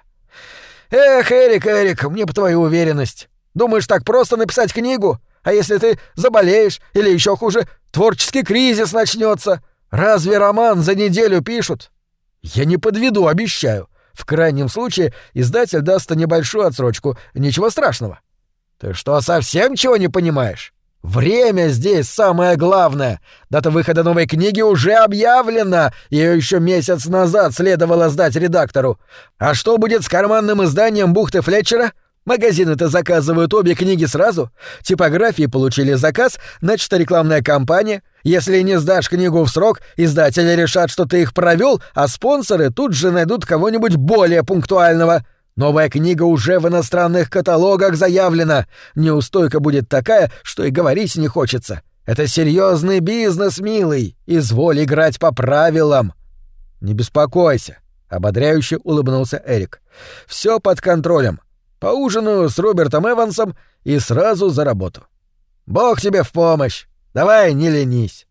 «Эх, Эрик, Эрик, мне по твою уверенность. Думаешь, так просто написать книгу? А если ты заболеешь или еще хуже, творческий кризис начнется? Разве роман за неделю пишут? Я не подведу, обещаю. В крайнем случае издатель даст небольшую отсрочку. Ничего страшного. Ты что, совсем чего не понимаешь? Время здесь самое главное. Дата выхода новой книги уже объявлена. Ее еще месяц назад следовало сдать редактору. А что будет с карманным изданием бухты Флетчера? Магазины-то заказывают обе книги сразу. Типографии получили заказ, значит, рекламная кампания. Если не сдашь книгу в срок, издатели решат, что ты их провел, а спонсоры тут же найдут кого-нибудь более пунктуального. Новая книга уже в иностранных каталогах заявлена. Неустойка будет такая, что и говорить не хочется. Это серьезный бизнес, милый. Изволь играть по правилам. Не беспокойся, ободряюще улыбнулся Эрик. Все под контролем. Поужинаю с Робертом Эвансом и сразу за работу. Бог тебе в помощь. Давай, не ленись.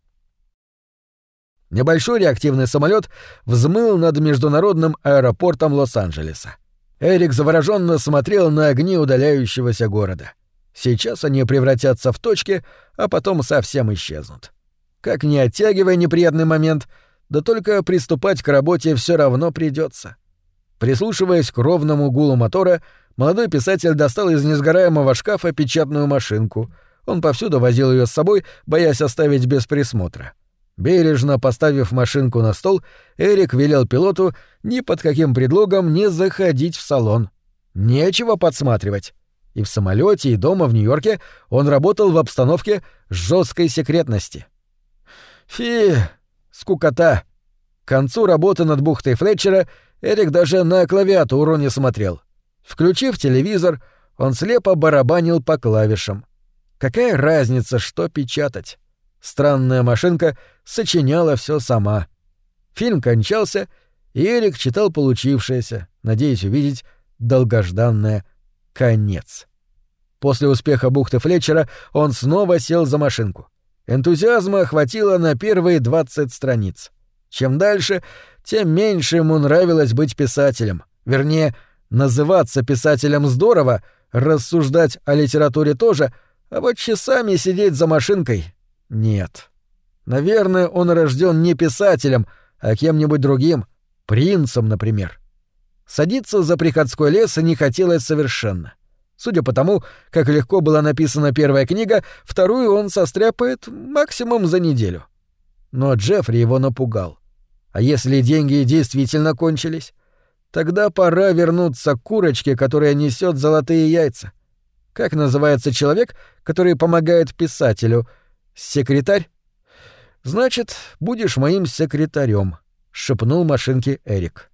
Небольшой реактивный самолет взмыл над международным аэропортом Лос-Анджелеса. Эрик завороженно смотрел на огни удаляющегося города. Сейчас они превратятся в точки, а потом совсем исчезнут. Как не оттягивая неприятный момент, да только приступать к работе все равно придется. Прислушиваясь к ровному гулу мотора, молодой писатель достал из несгораемого шкафа печатную машинку. Он повсюду возил ее с собой, боясь оставить без присмотра. Бережно поставив машинку на стол, Эрик велел пилоту ни под каким предлогом не заходить в салон. Нечего подсматривать. И в самолете, и дома в Нью-Йорке он работал в обстановке жесткой секретности. Фи, скукота. К концу работы над бухтой Флетчера Эрик даже на клавиатуру не смотрел. Включив телевизор, он слепо барабанил по клавишам. Какая разница, что печатать? Странная машинка сочиняла все сама. Фильм кончался, и Эрик читал получившееся, надеясь увидеть долгожданное конец. После успеха бухты Флетчера он снова сел за машинку. Энтузиазма хватило на первые 20 страниц. Чем дальше, тем меньше ему нравилось быть писателем. Вернее, называться писателем здорово, рассуждать о литературе тоже, а вот часами сидеть за машинкой — нет. Наверное, он рожден не писателем, а кем-нибудь другим, принцем, например. Садиться за приходской лес не хотелось совершенно. Судя по тому, как легко была написана первая книга, вторую он состряпает максимум за неделю. Но Джеффри его напугал. А если деньги действительно кончились? Тогда пора вернуться к курочке, которая несет золотые яйца. Как называется человек, который помогает писателю? Секретарь? Значит, будешь моим секретарем, шепнул машинке Эрик.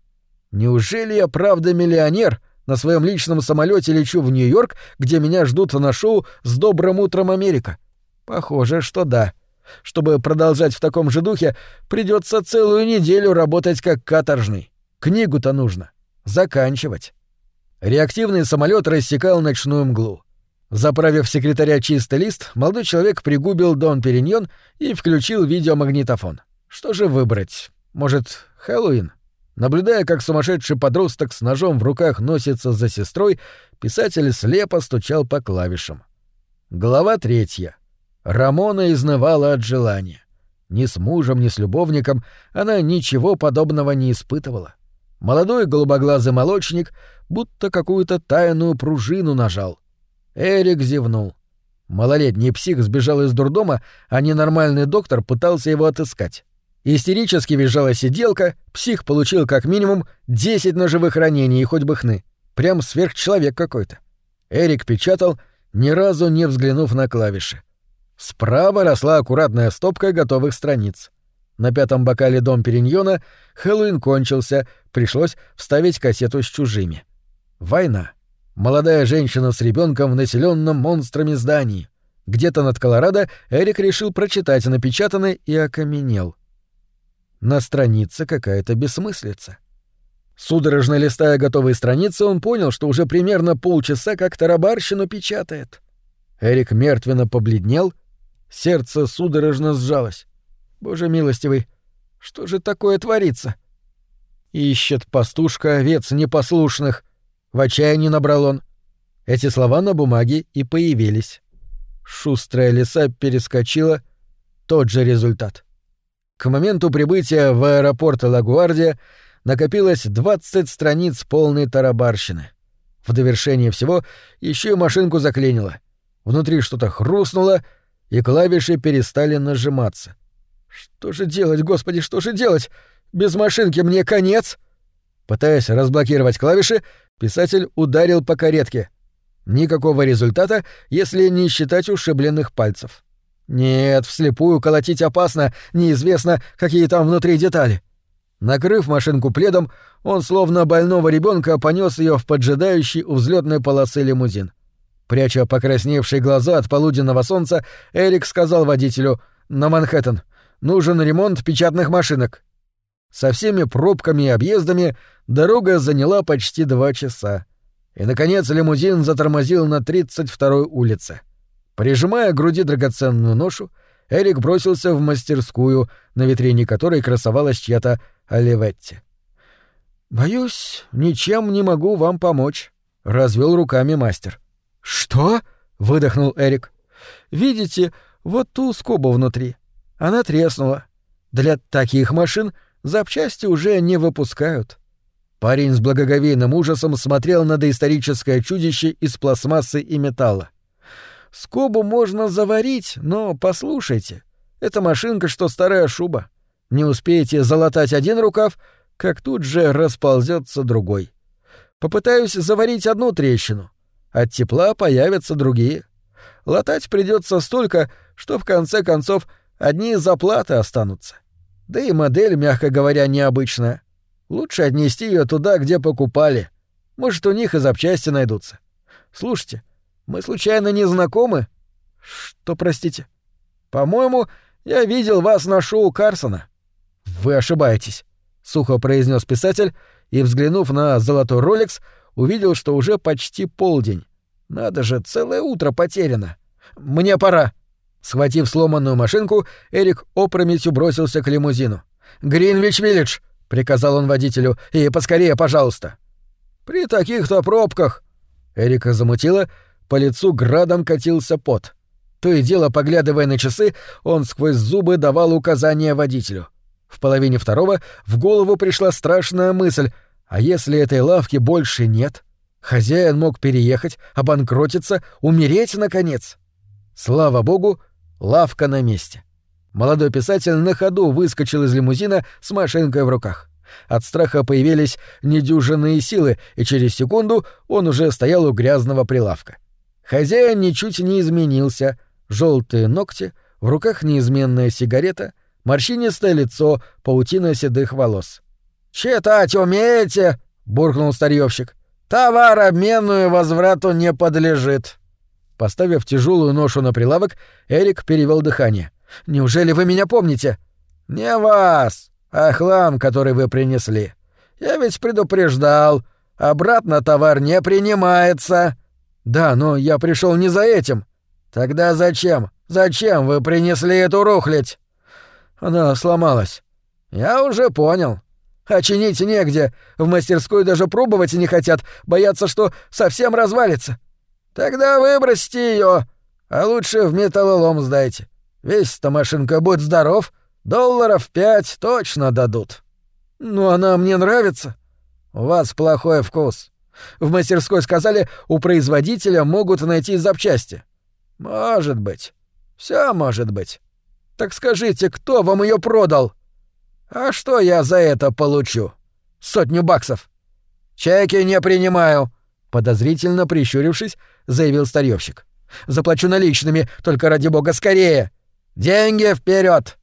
Неужели я правда миллионер? На своем личном самолете лечу в Нью-Йорк, где меня ждут на шоу с добрым утром Америка. Похоже, что да. Чтобы продолжать в таком же духе, придется целую неделю работать как каторжный. Книгу-то нужно. Заканчивать. Реактивный самолет рассекал ночную мглу. Заправив секретаря чистый лист, молодой человек пригубил Дон Периньон и включил видеомагнитофон. Что же выбрать? Может, Хэллоуин? Наблюдая, как сумасшедший подросток с ножом в руках носится за сестрой, писатель слепо стучал по клавишам. Глава третья. Рамона изнывала от желания. Ни с мужем, ни с любовником она ничего подобного не испытывала. Молодой голубоглазый молочник будто какую-то тайную пружину нажал. Эрик зевнул. Малолетний псих сбежал из дурдома, а ненормальный доктор пытался его отыскать. Истерически визжала сиделка, псих получил как минимум 10 ножевых ранений и хоть бы хны. Прям сверхчеловек какой-то. Эрик печатал, ни разу не взглянув на клавиши. Справа росла аккуратная стопка готовых страниц. На пятом бокале дом Периньона Хэллоуин кончился, пришлось вставить кассету с чужими. Война. Молодая женщина с ребенком в населенном монстрами здании. Где-то над Колорадо Эрик решил прочитать напечатанное и окаменел. На странице какая-то бессмыслица. Судорожно листая готовые страницы, он понял, что уже примерно полчаса как тарабарщину печатает. Эрик мертвенно побледнел — Сердце судорожно сжалось. Боже милостивый, что же такое творится? Ищет пастушка овец непослушных. В отчаянии набрал он. Эти слова на бумаге и появились. Шустрая лиса перескочила. Тот же результат. К моменту прибытия в аэропорт Лагуардия накопилось 20 страниц полной тарабарщины. В довершение всего еще и машинку заклинило. Внутри что-то хрустнуло, и клавиши перестали нажиматься. Что же делать, господи, что же делать? Без машинки мне конец. Пытаясь разблокировать клавиши, писатель ударил по каретке. Никакого результата, если не считать ушибленных пальцев. Нет, вслепую колотить опасно, неизвестно, какие там внутри детали. Накрыв машинку пледом, он словно больного ребенка понес ее в поджидающий у взлетной полосы лимузин. Пряча покрасневшие глаза от полуденного солнца, Эрик сказал водителю «На Манхэттен. Нужен ремонт печатных машинок». Со всеми пробками и объездами дорога заняла почти два часа. И, наконец, лимузин затормозил на 32-й улице. Прижимая к груди драгоценную ношу, Эрик бросился в мастерскую, на витрине которой красовалась чья-то Оливетти. «Боюсь, ничем не могу вам помочь», — развел руками мастер. «Что?» — выдохнул Эрик. «Видите, вот ту скобу внутри. Она треснула. Для таких машин запчасти уже не выпускают». Парень с благоговейным ужасом смотрел на доисторическое чудище из пластмассы и металла. «Скобу можно заварить, но послушайте, это машинка, что старая шуба. Не успеете залатать один рукав, как тут же расползется другой. Попытаюсь заварить одну трещину. От тепла появятся другие. Латать придется столько, что в конце концов одни заплаты останутся. Да и модель, мягко говоря, необычная. Лучше отнести ее туда, где покупали. Может, у них и запчасти найдутся. Слушайте, мы случайно не знакомы? Что, простите? По-моему, я видел вас на шоу Карсона. Вы ошибаетесь, сухо произнес писатель и, взглянув на золотой Ролекс, увидел, что уже почти полдень. Надо же, целое утро потеряно. Мне пора. Схватив сломанную машинку, Эрик опрометью бросился к лимузину. «Гринвич-Виллидж!» — приказал он водителю. «И поскорее, пожалуйста». «При таких-то пробках...» Эрика замутила, по лицу градом катился пот. То и дело, поглядывая на часы, он сквозь зубы давал указания водителю. В половине второго в голову пришла страшная мысль, а если этой лавки больше нет? Хозяин мог переехать, обанкротиться, умереть, наконец. Слава богу, лавка на месте. Молодой писатель на ходу выскочил из лимузина с машинкой в руках. От страха появились недюжинные силы, и через секунду он уже стоял у грязного прилавка. Хозяин ничуть не изменился. Желтые ногти, в руках неизменная сигарета, морщинистое лицо, паутина седых волос. «Читать умеете?» — буркнул старьевщик. «Товар обменную возврату не подлежит». Поставив тяжелую ношу на прилавок, Эрик перевел дыхание. Неужели вы меня помните? Не вас, а хлам, который вы принесли. Я ведь предупреждал. Обратно товар не принимается. Да, но я пришел не за этим. Тогда зачем? Зачем вы принесли эту рухлядь? Она сломалась. Я уже понял. А чинить негде. В мастерской даже пробовать не хотят, боятся, что совсем развалится. Тогда выбросьте ее, а лучше в металлолом сдайте. Весь-то машинка, будь здоров, долларов пять точно дадут. Ну, она мне нравится. У вас плохой вкус. В мастерской сказали, у производителя могут найти запчасти. Может быть. Все может быть. Так скажите, кто вам ее продал? А что я за это получу? Сотню баксов. Чеки не принимаю, подозрительно прищурившись, заявил старьевщик. Заплачу наличными, только ради бога скорее. «Деньги вперед!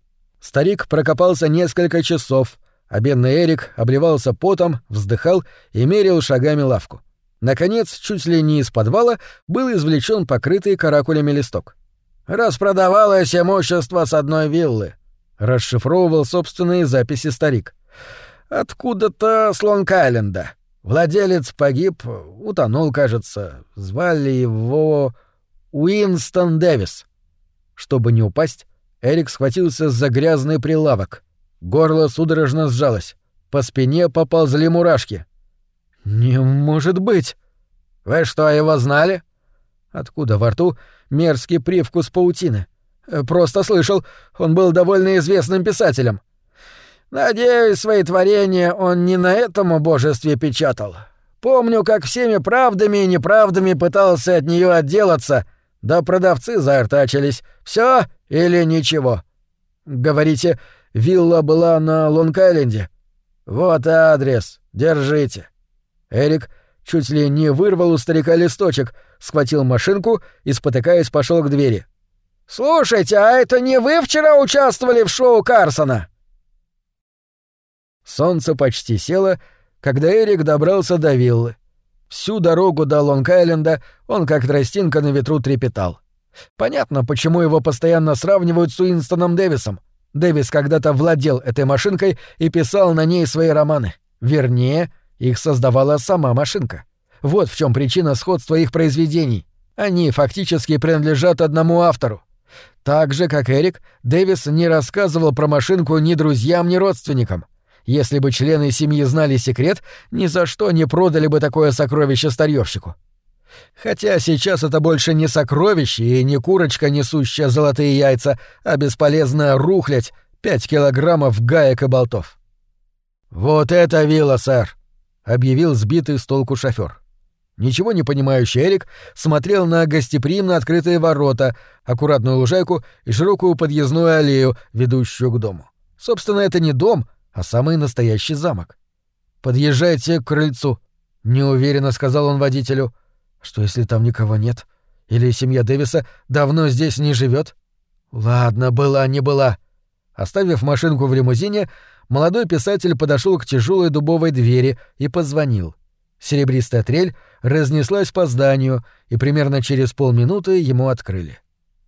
Старик прокопался несколько часов, а бедный Эрик обливался потом, вздыхал и мерил шагами лавку. Наконец, чуть ли не из подвала, был извлечен покрытый каракулями листок. «Распродавалось имущество с одной виллы», — расшифровывал собственные записи старик. «Откуда-то с Лонг-Айленда. Владелец погиб, утонул, кажется. Звали его Уинстон Дэвис. Чтобы не упасть, Эрик схватился за грязный прилавок. Горло судорожно сжалось. По спине поползли мурашки. «Не может быть!» «Вы что, его знали?» Откуда во рту мерзкий привкус паутины? «Просто слышал, он был довольно известным писателем». «Надеюсь, свои творения он не на этом убожестве печатал. Помню, как всеми правдами и неправдами пытался от нее отделаться, да продавцы заортачились. Все или ничего? Говорите, вилла была на Лонг-Айленде? Вот адрес. Держите. Эрик, чуть ли не вырвал у старика листочек, схватил машинку и, спотыкаясь, пошел к двери. «Слушайте, а это не вы вчера участвовали в шоу Карсона?» Солнце почти село, когда Эрик добрался до виллы. Всю дорогу до Лонг-Айленда он как тростинка на ветру трепетал. Понятно, почему его постоянно сравнивают с Уинстоном Дэвисом. Дэвис когда-то владел этой машинкой и писал на ней свои романы. Вернее, их создавала сама машинка. Вот в чем причина сходства их произведений. Они фактически принадлежат одному автору. Так же, как Эрик, Дэвис не рассказывал про машинку ни друзьям, ни родственникам. Если бы члены семьи знали секрет, ни за что не продали бы такое сокровище старьёвщику. Хотя сейчас это больше не сокровище и не курочка, несущая золотые яйца, а бесполезная рухлядь, пять килограммов гаек и болтов. «Вот это вилла, сэр!» — объявил сбитый с толку шофёр. Ничего не понимающий Эрик смотрел на гостеприимно открытые ворота, аккуратную лужайку и широкую подъездную аллею, ведущую к дому. Собственно, это не дом, а самый настоящий замок. «Подъезжайте к крыльцу», — неуверенно сказал он водителю. «Что, если там никого нет? Или семья Дэвиса давно здесь не живет? «Ладно, была, не была». Оставив машинку в лимузине, молодой писатель подошел к тяжелой дубовой двери и позвонил. Серебристая трель разнеслась по зданию, и примерно через полминуты ему открыли.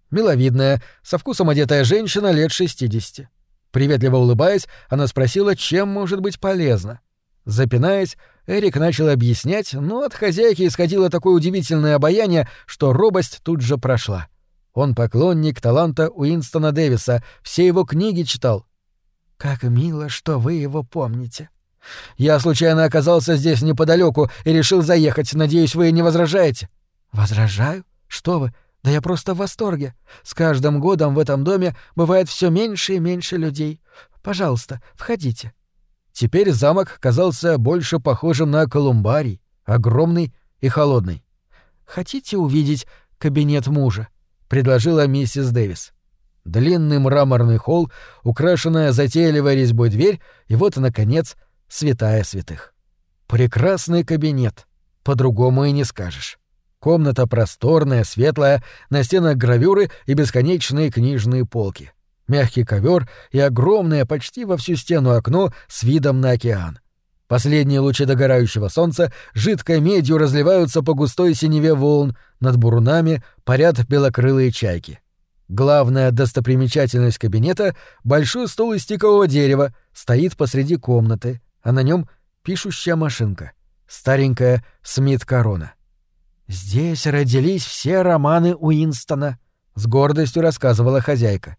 Миловидная, со вкусом одетая женщина лет шестидесяти. Приветливо улыбаясь, она спросила, чем может быть полезно. Запинаясь, Эрик начал объяснять, но от хозяйки исходило такое удивительное обаяние, что робость тут же прошла. Он поклонник таланта Уинстона Дэвиса, все его книги читал. «Как мило, что вы его помните. Я случайно оказался здесь неподалеку и решил заехать, надеюсь, вы не возражаете?» «Возражаю? Что вы? Да я просто в восторге. С каждым годом в этом доме бывает все меньше и меньше людей. Пожалуйста, входите. Теперь замок казался больше похожим на колумбарий, огромный и холодный. Хотите увидеть кабинет мужа? предложила миссис Дэвис. Длинный мраморный холл, украшенная затейливой резьбой дверь, и вот наконец святая святых. Прекрасный кабинет, по-другому и не скажешь. Комната просторная, светлая, на стенах гравюры и бесконечные книжные полки. Мягкий ковер и огромное почти во всю стену окно с видом на океан. Последние лучи догорающего солнца жидкой медью разливаются по густой синеве волн, над бурунами парят белокрылые чайки. Главная достопримечательность кабинета — большой стол из тикового дерева, стоит посреди комнаты, а на нем пишущая машинка, старенькая Смит Корона. «Здесь родились все романы Уинстона», — с гордостью рассказывала хозяйка.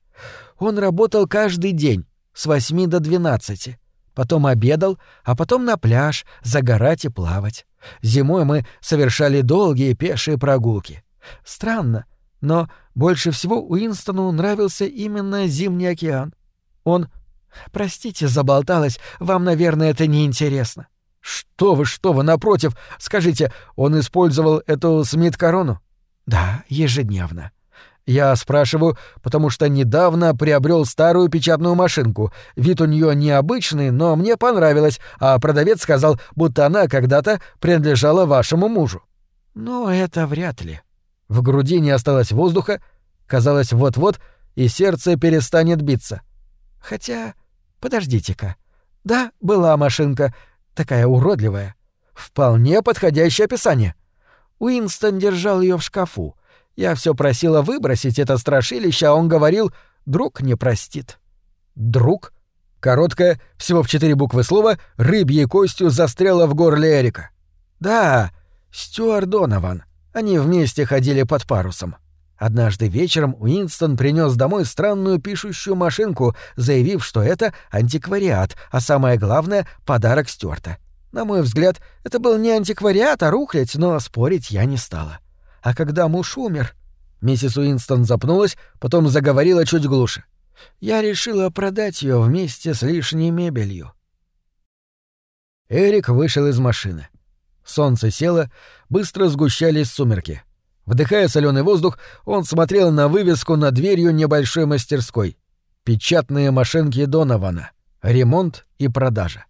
«Он работал каждый день, с восьми до двенадцати. Потом обедал, а потом на пляж, загорать и плавать. Зимой мы совершали долгие пешие прогулки. Странно, но больше всего Уинстону нравился именно Зимний океан. Он... Простите, заболталась, вам, наверное, это не интересно. «Что вы, что вы, напротив! Скажите, он использовал эту Смит-корону?» «Да, ежедневно». Я спрашиваю, потому что недавно приобрел старую печатную машинку. Вид у нее необычный, но мне понравилось, а продавец сказал, будто она когда-то принадлежала вашему мужу. Но это вряд ли. В груди не осталось воздуха, казалось, вот-вот и сердце перестанет биться. Хотя, подождите-ка. Да, была машинка, Такая уродливая. Вполне подходящее описание. Уинстон держал ее в шкафу. Я все просила выбросить это страшилище, а он говорил, друг не простит. Друг? Короткое, всего в четыре буквы слова, рыбьей костью застряло в горле Эрика. Да, Стюарт Донован. Они вместе ходили под парусом. Однажды вечером Уинстон принес домой странную пишущую машинку, заявив, что это антиквариат, а самое главное — подарок Стюарта. На мой взгляд, это был не антиквариат, а рухлядь, но спорить я не стала. А когда муж умер... Миссис Уинстон запнулась, потом заговорила чуть глуше. Я решила продать ее вместе с лишней мебелью. Эрик вышел из машины. Солнце село, быстро сгущались сумерки. Вдыхая соленый воздух, он смотрел на вывеску над дверью небольшой мастерской. Печатные машинки Донована. Ремонт и продажа.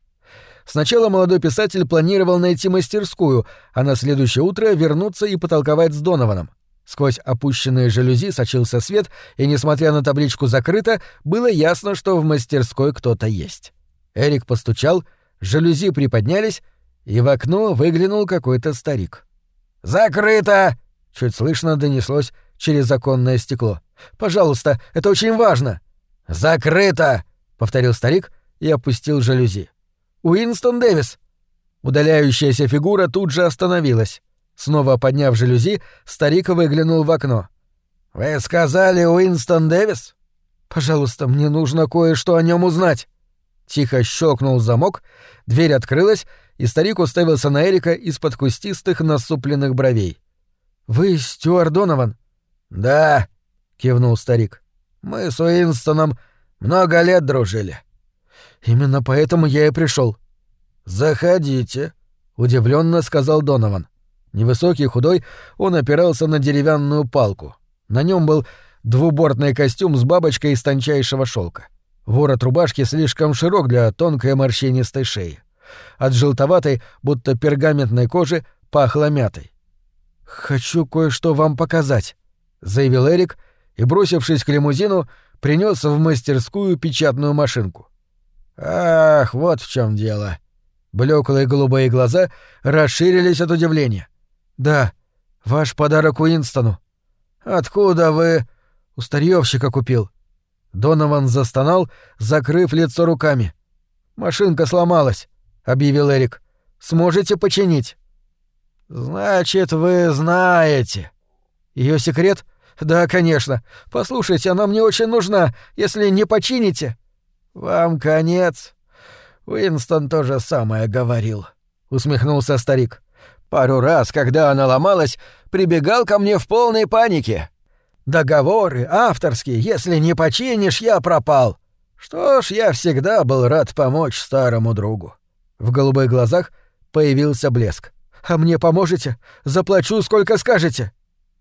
Сначала молодой писатель планировал найти мастерскую, а на следующее утро вернуться и потолковать с Донованом. Сквозь опущенные жалюзи сочился свет, и, несмотря на табличку «закрыто», было ясно, что в мастерской кто-то есть. Эрик постучал, жалюзи приподнялись, и в окно выглянул какой-то старик. «Закрыто!» — чуть слышно донеслось через законное стекло. «Пожалуйста, это очень важно!» «Закрыто!» — повторил старик и опустил жалюзи. «Уинстон Дэвис!» Удаляющаяся фигура тут же остановилась. Снова подняв жалюзи, старик выглянул в окно. «Вы сказали Уинстон Дэвис?» «Пожалуйста, мне нужно кое-что о нем узнать». Тихо щелкнул замок, дверь открылась, и старик уставился на Эрика из-под кустистых насупленных бровей. «Вы Стюарт Донован?» «Да», — кивнул старик. «Мы с Уинстоном много лет дружили». «Именно поэтому я и пришел. «Заходите», — удивленно сказал Донован. Невысокий, худой, он опирался на деревянную палку. На нем был двубортный костюм с бабочкой из тончайшего шелка. Ворот рубашки слишком широк для тонкой морщинистой шеи. От желтоватой, будто пергаментной кожи, пахло мятой. «Хочу кое-что вам показать», — заявил Эрик и, бросившись к лимузину, принес в мастерскую печатную машинку. «Ах, вот в чем дело». Блеклые голубые глаза расширились от удивления. «Да, ваш подарок Уинстону». «Откуда вы...» «У старьёвщика купил». Донован застонал, закрыв лицо руками. «Машинка сломалась», — объявил Эрик. «Сможете починить?» «Значит, вы знаете». Ее секрет?» «Да, конечно. Послушайте, она мне очень нужна. Если не почините...» «Вам конец». Уинстон то же самое говорил, усмехнулся старик. Пару раз, когда она ломалась, прибегал ко мне в полной панике. Договоры авторские, если не починишь, я пропал. Что ж, я всегда был рад помочь старому другу. В голубых глазах появился блеск. А мне поможете? Заплачу сколько скажете.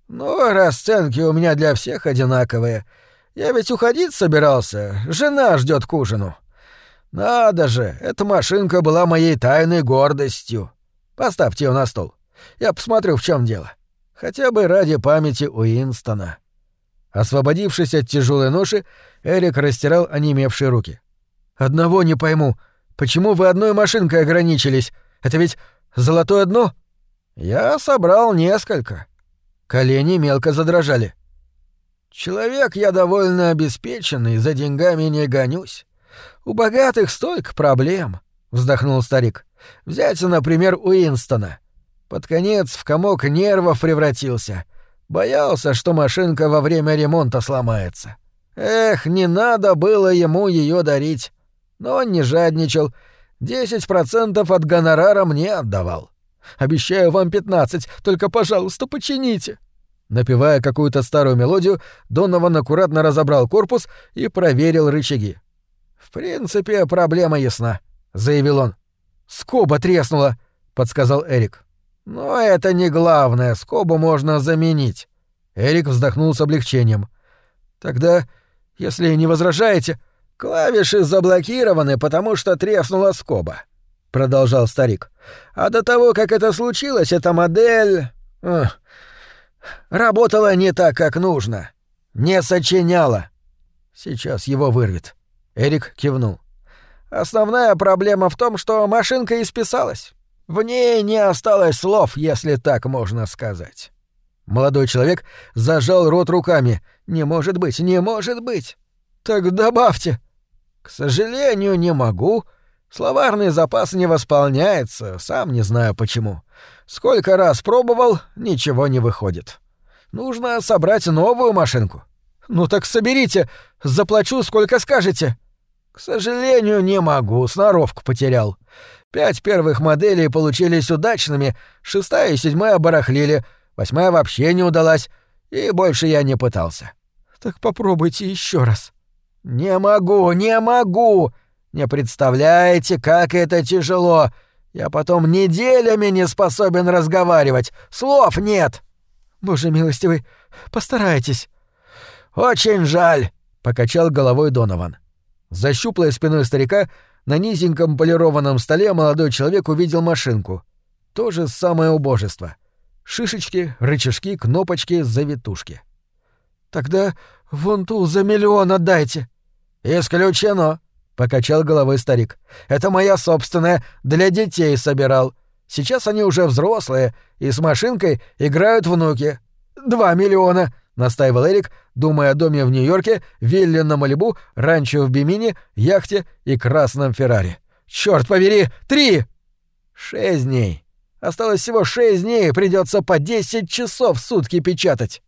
Ну, расценки у меня для всех одинаковые. Я ведь уходить собирался. Жена ждет к ужину. Надо же, эта машинка была моей тайной гордостью. Поставьте ее на стол. Я посмотрю, в чем дело. Хотя бы ради памяти Уинстона. Освободившись от тяжелой ноши, Эрик растирал онемевшие руки. «Одного не пойму. Почему вы одной машинкой ограничились? Это ведь золотое дно?» «Я собрал несколько». Колени мелко задрожали. «Человек я довольно обеспеченный, за деньгами не гонюсь. У богатых столько проблем, вздохнул старик. Взять, например, Уинстона. Под конец в комок нервов превратился. Боялся, что машинка во время ремонта сломается. Эх, не надо было ему ее дарить. Но он не жадничал. Десять процентов от гонорара мне отдавал. Обещаю вам пятнадцать, только, пожалуйста, почините. Напевая какую-то старую мелодию, Донован аккуратно разобрал корпус и проверил рычаги. «В принципе, проблема ясна», — заявил он. «Скоба треснула», — подсказал Эрик. «Но это не главное, скобу можно заменить». Эрик вздохнул с облегчением. «Тогда, если не возражаете...» «Клавиши заблокированы, потому что треснула скоба», — продолжал старик. «А до того, как это случилось, эта модель... Эх, работала не так, как нужно. Не сочиняла. Сейчас его вырвет. Эрик кивнул. Основная проблема в том, что машинка исписалась. В ней не осталось слов, если так можно сказать. Молодой человек зажал рот руками. Не может быть, не может быть. Так добавьте. К сожалению, не могу. Словарный запас не восполняется, сам не знаю почему. Сколько раз пробовал, ничего не выходит. Нужно собрать новую машинку. Ну так соберите, заплачу сколько скажете. «К сожалению, не могу, сноровку потерял. Пять первых моделей получились удачными, шестая и седьмая барахлили, восьмая вообще не удалась, и больше я не пытался». «Так попробуйте еще раз». «Не могу, не могу! Не представляете, как это тяжело! Я потом неделями не способен разговаривать, слов нет!» «Боже милостивый, постарайтесь». «Очень жаль», — покачал головой Донован. За щуплой спиной старика на низеньком полированном столе молодой человек увидел машинку. То же самое убожество. Шишечки, рычажки, кнопочки, завитушки. «Тогда вон ту за миллион отдайте». «Исключено», — покачал головой старик. «Это моя собственная, для детей собирал. Сейчас они уже взрослые, и с машинкой играют внуки. Два миллиона», — настаивал Эрик, думая о доме в Нью-Йорке, вилле на Малибу, ранчо в Бимине, яхте и красном Феррари. «Чёрт побери! Три!» «Шесть дней. Осталось всего шесть дней, придется по десять часов в сутки печатать.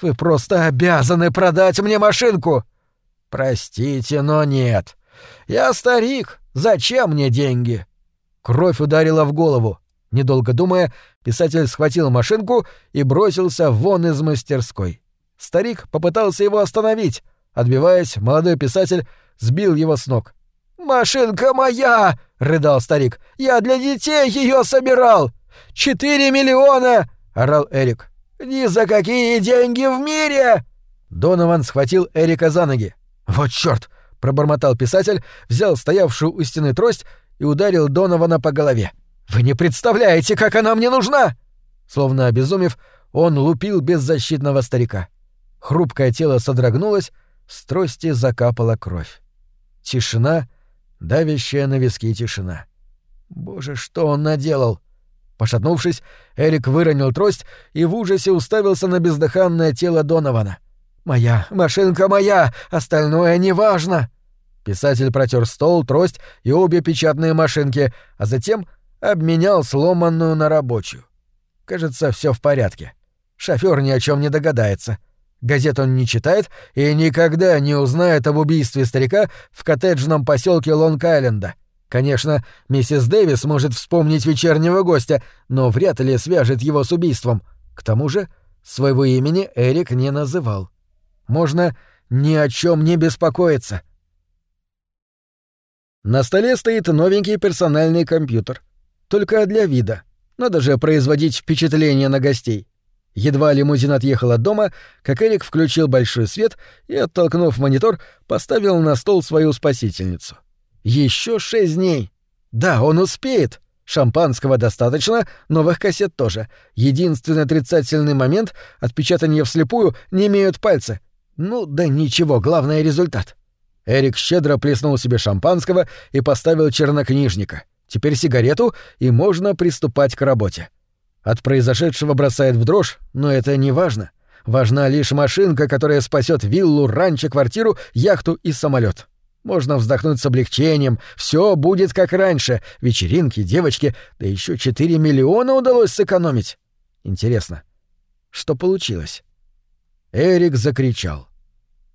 Вы просто обязаны продать мне машинку!» «Простите, но нет. Я старик. Зачем мне деньги?» Кровь ударила в голову. Недолго думая, писатель схватил машинку и бросился вон из мастерской. Старик попытался его остановить. Отбиваясь, молодой писатель сбил его с ног. «Машинка моя!» — рыдал старик. «Я для детей ее собирал! Четыре миллиона!» — орал Эрик. «Ни за какие деньги в мире!» Донован схватил Эрика за ноги. «Вот чёрт!» — пробормотал писатель, взял стоявшую у стены трость и ударил Донована по голове. «Вы не представляете, как она мне нужна!» Словно обезумев, он лупил беззащитного старика. Хрупкое тело содрогнулось, с трости закапала кровь. Тишина, давящая на виски тишина. Боже, что он наделал? Пошатнувшись, Эрик выронил трость и в ужасе уставился на бездыханное тело Донована. «Моя, машинка моя, остальное неважно!» Писатель протер стол, трость и обе печатные машинки, а затем обменял сломанную на рабочую. Кажется, все в порядке. Шофер ни о чем не догадается. Газет он не читает и никогда не узнает об убийстве старика в коттеджном поселке Лонг-Айленда. Конечно, миссис Дэвис может вспомнить вечернего гостя, но вряд ли свяжет его с убийством. К тому же, своего имени Эрик не называл. Можно ни о чем не беспокоиться. На столе стоит новенький персональный компьютер. Только для вида. Надо же производить впечатление на гостей. Едва лимузин отъехал от дома, как Эрик включил большой свет и, оттолкнув монитор, поставил на стол свою спасительницу. Еще шесть дней. Да, он успеет. Шампанского достаточно, новых кассет тоже. Единственный отрицательный момент — отпечатание вслепую не имеют пальцы. Ну да ничего, главное — результат. Эрик щедро плеснул себе шампанского и поставил чернокнижника. Теперь сигарету, и можно приступать к работе. От произошедшего бросает в дрожь, но это не важно. Важна лишь машинка, которая спасет виллу, ранчо, квартиру, яхту и самолет. Можно вздохнуть с облегчением. Все будет как раньше. Вечеринки, девочки, да еще 4 миллиона удалось сэкономить. Интересно, что получилось? Эрик закричал.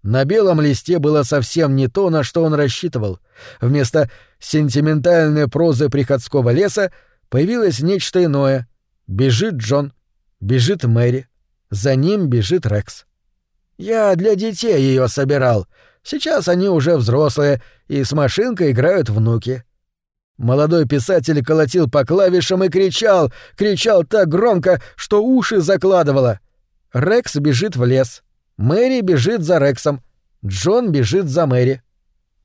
На белом листе было совсем не то, на что он рассчитывал. Вместо сентиментальной прозы приходского леса появилось нечто иное. Бежит Джон, бежит Мэри, за ним бежит Рекс. «Я для детей ее собирал», Сейчас они уже взрослые, и с машинкой играют внуки. Молодой писатель колотил по клавишам и кричал, кричал так громко, что уши закладывало. Рекс бежит в лес. Мэри бежит за Рексом. Джон бежит за Мэри.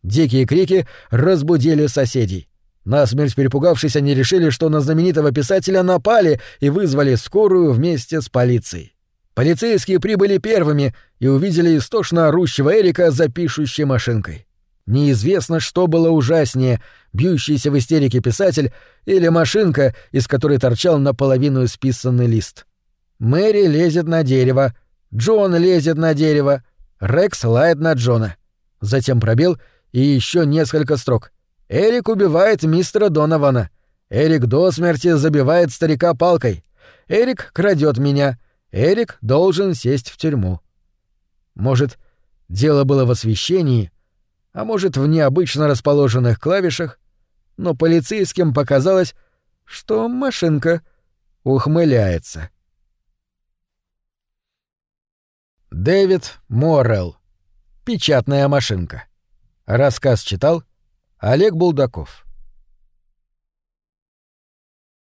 Дикие крики разбудили соседей. Насмерть перепугавшись, они решили, что на знаменитого писателя напали и вызвали скорую вместе с полицией. Полицейские прибыли первыми и увидели истошно орущего Эрика за пишущей машинкой. Неизвестно, что было ужаснее — бьющийся в истерике писатель или машинка, из которой торчал наполовину исписанный лист. Мэри лезет на дерево, Джон лезет на дерево, Рекс лает на Джона. Затем пробел и еще несколько строк. Эрик убивает мистера Донована. Эрик до смерти забивает старика палкой. Эрик крадет меня — Эрик должен сесть в тюрьму. Может, дело было в освещении, а может, в необычно расположенных клавишах, но полицейским показалось, что машинка ухмыляется. Дэвид Моррелл. Печатная машинка. Рассказ читал Олег Булдаков.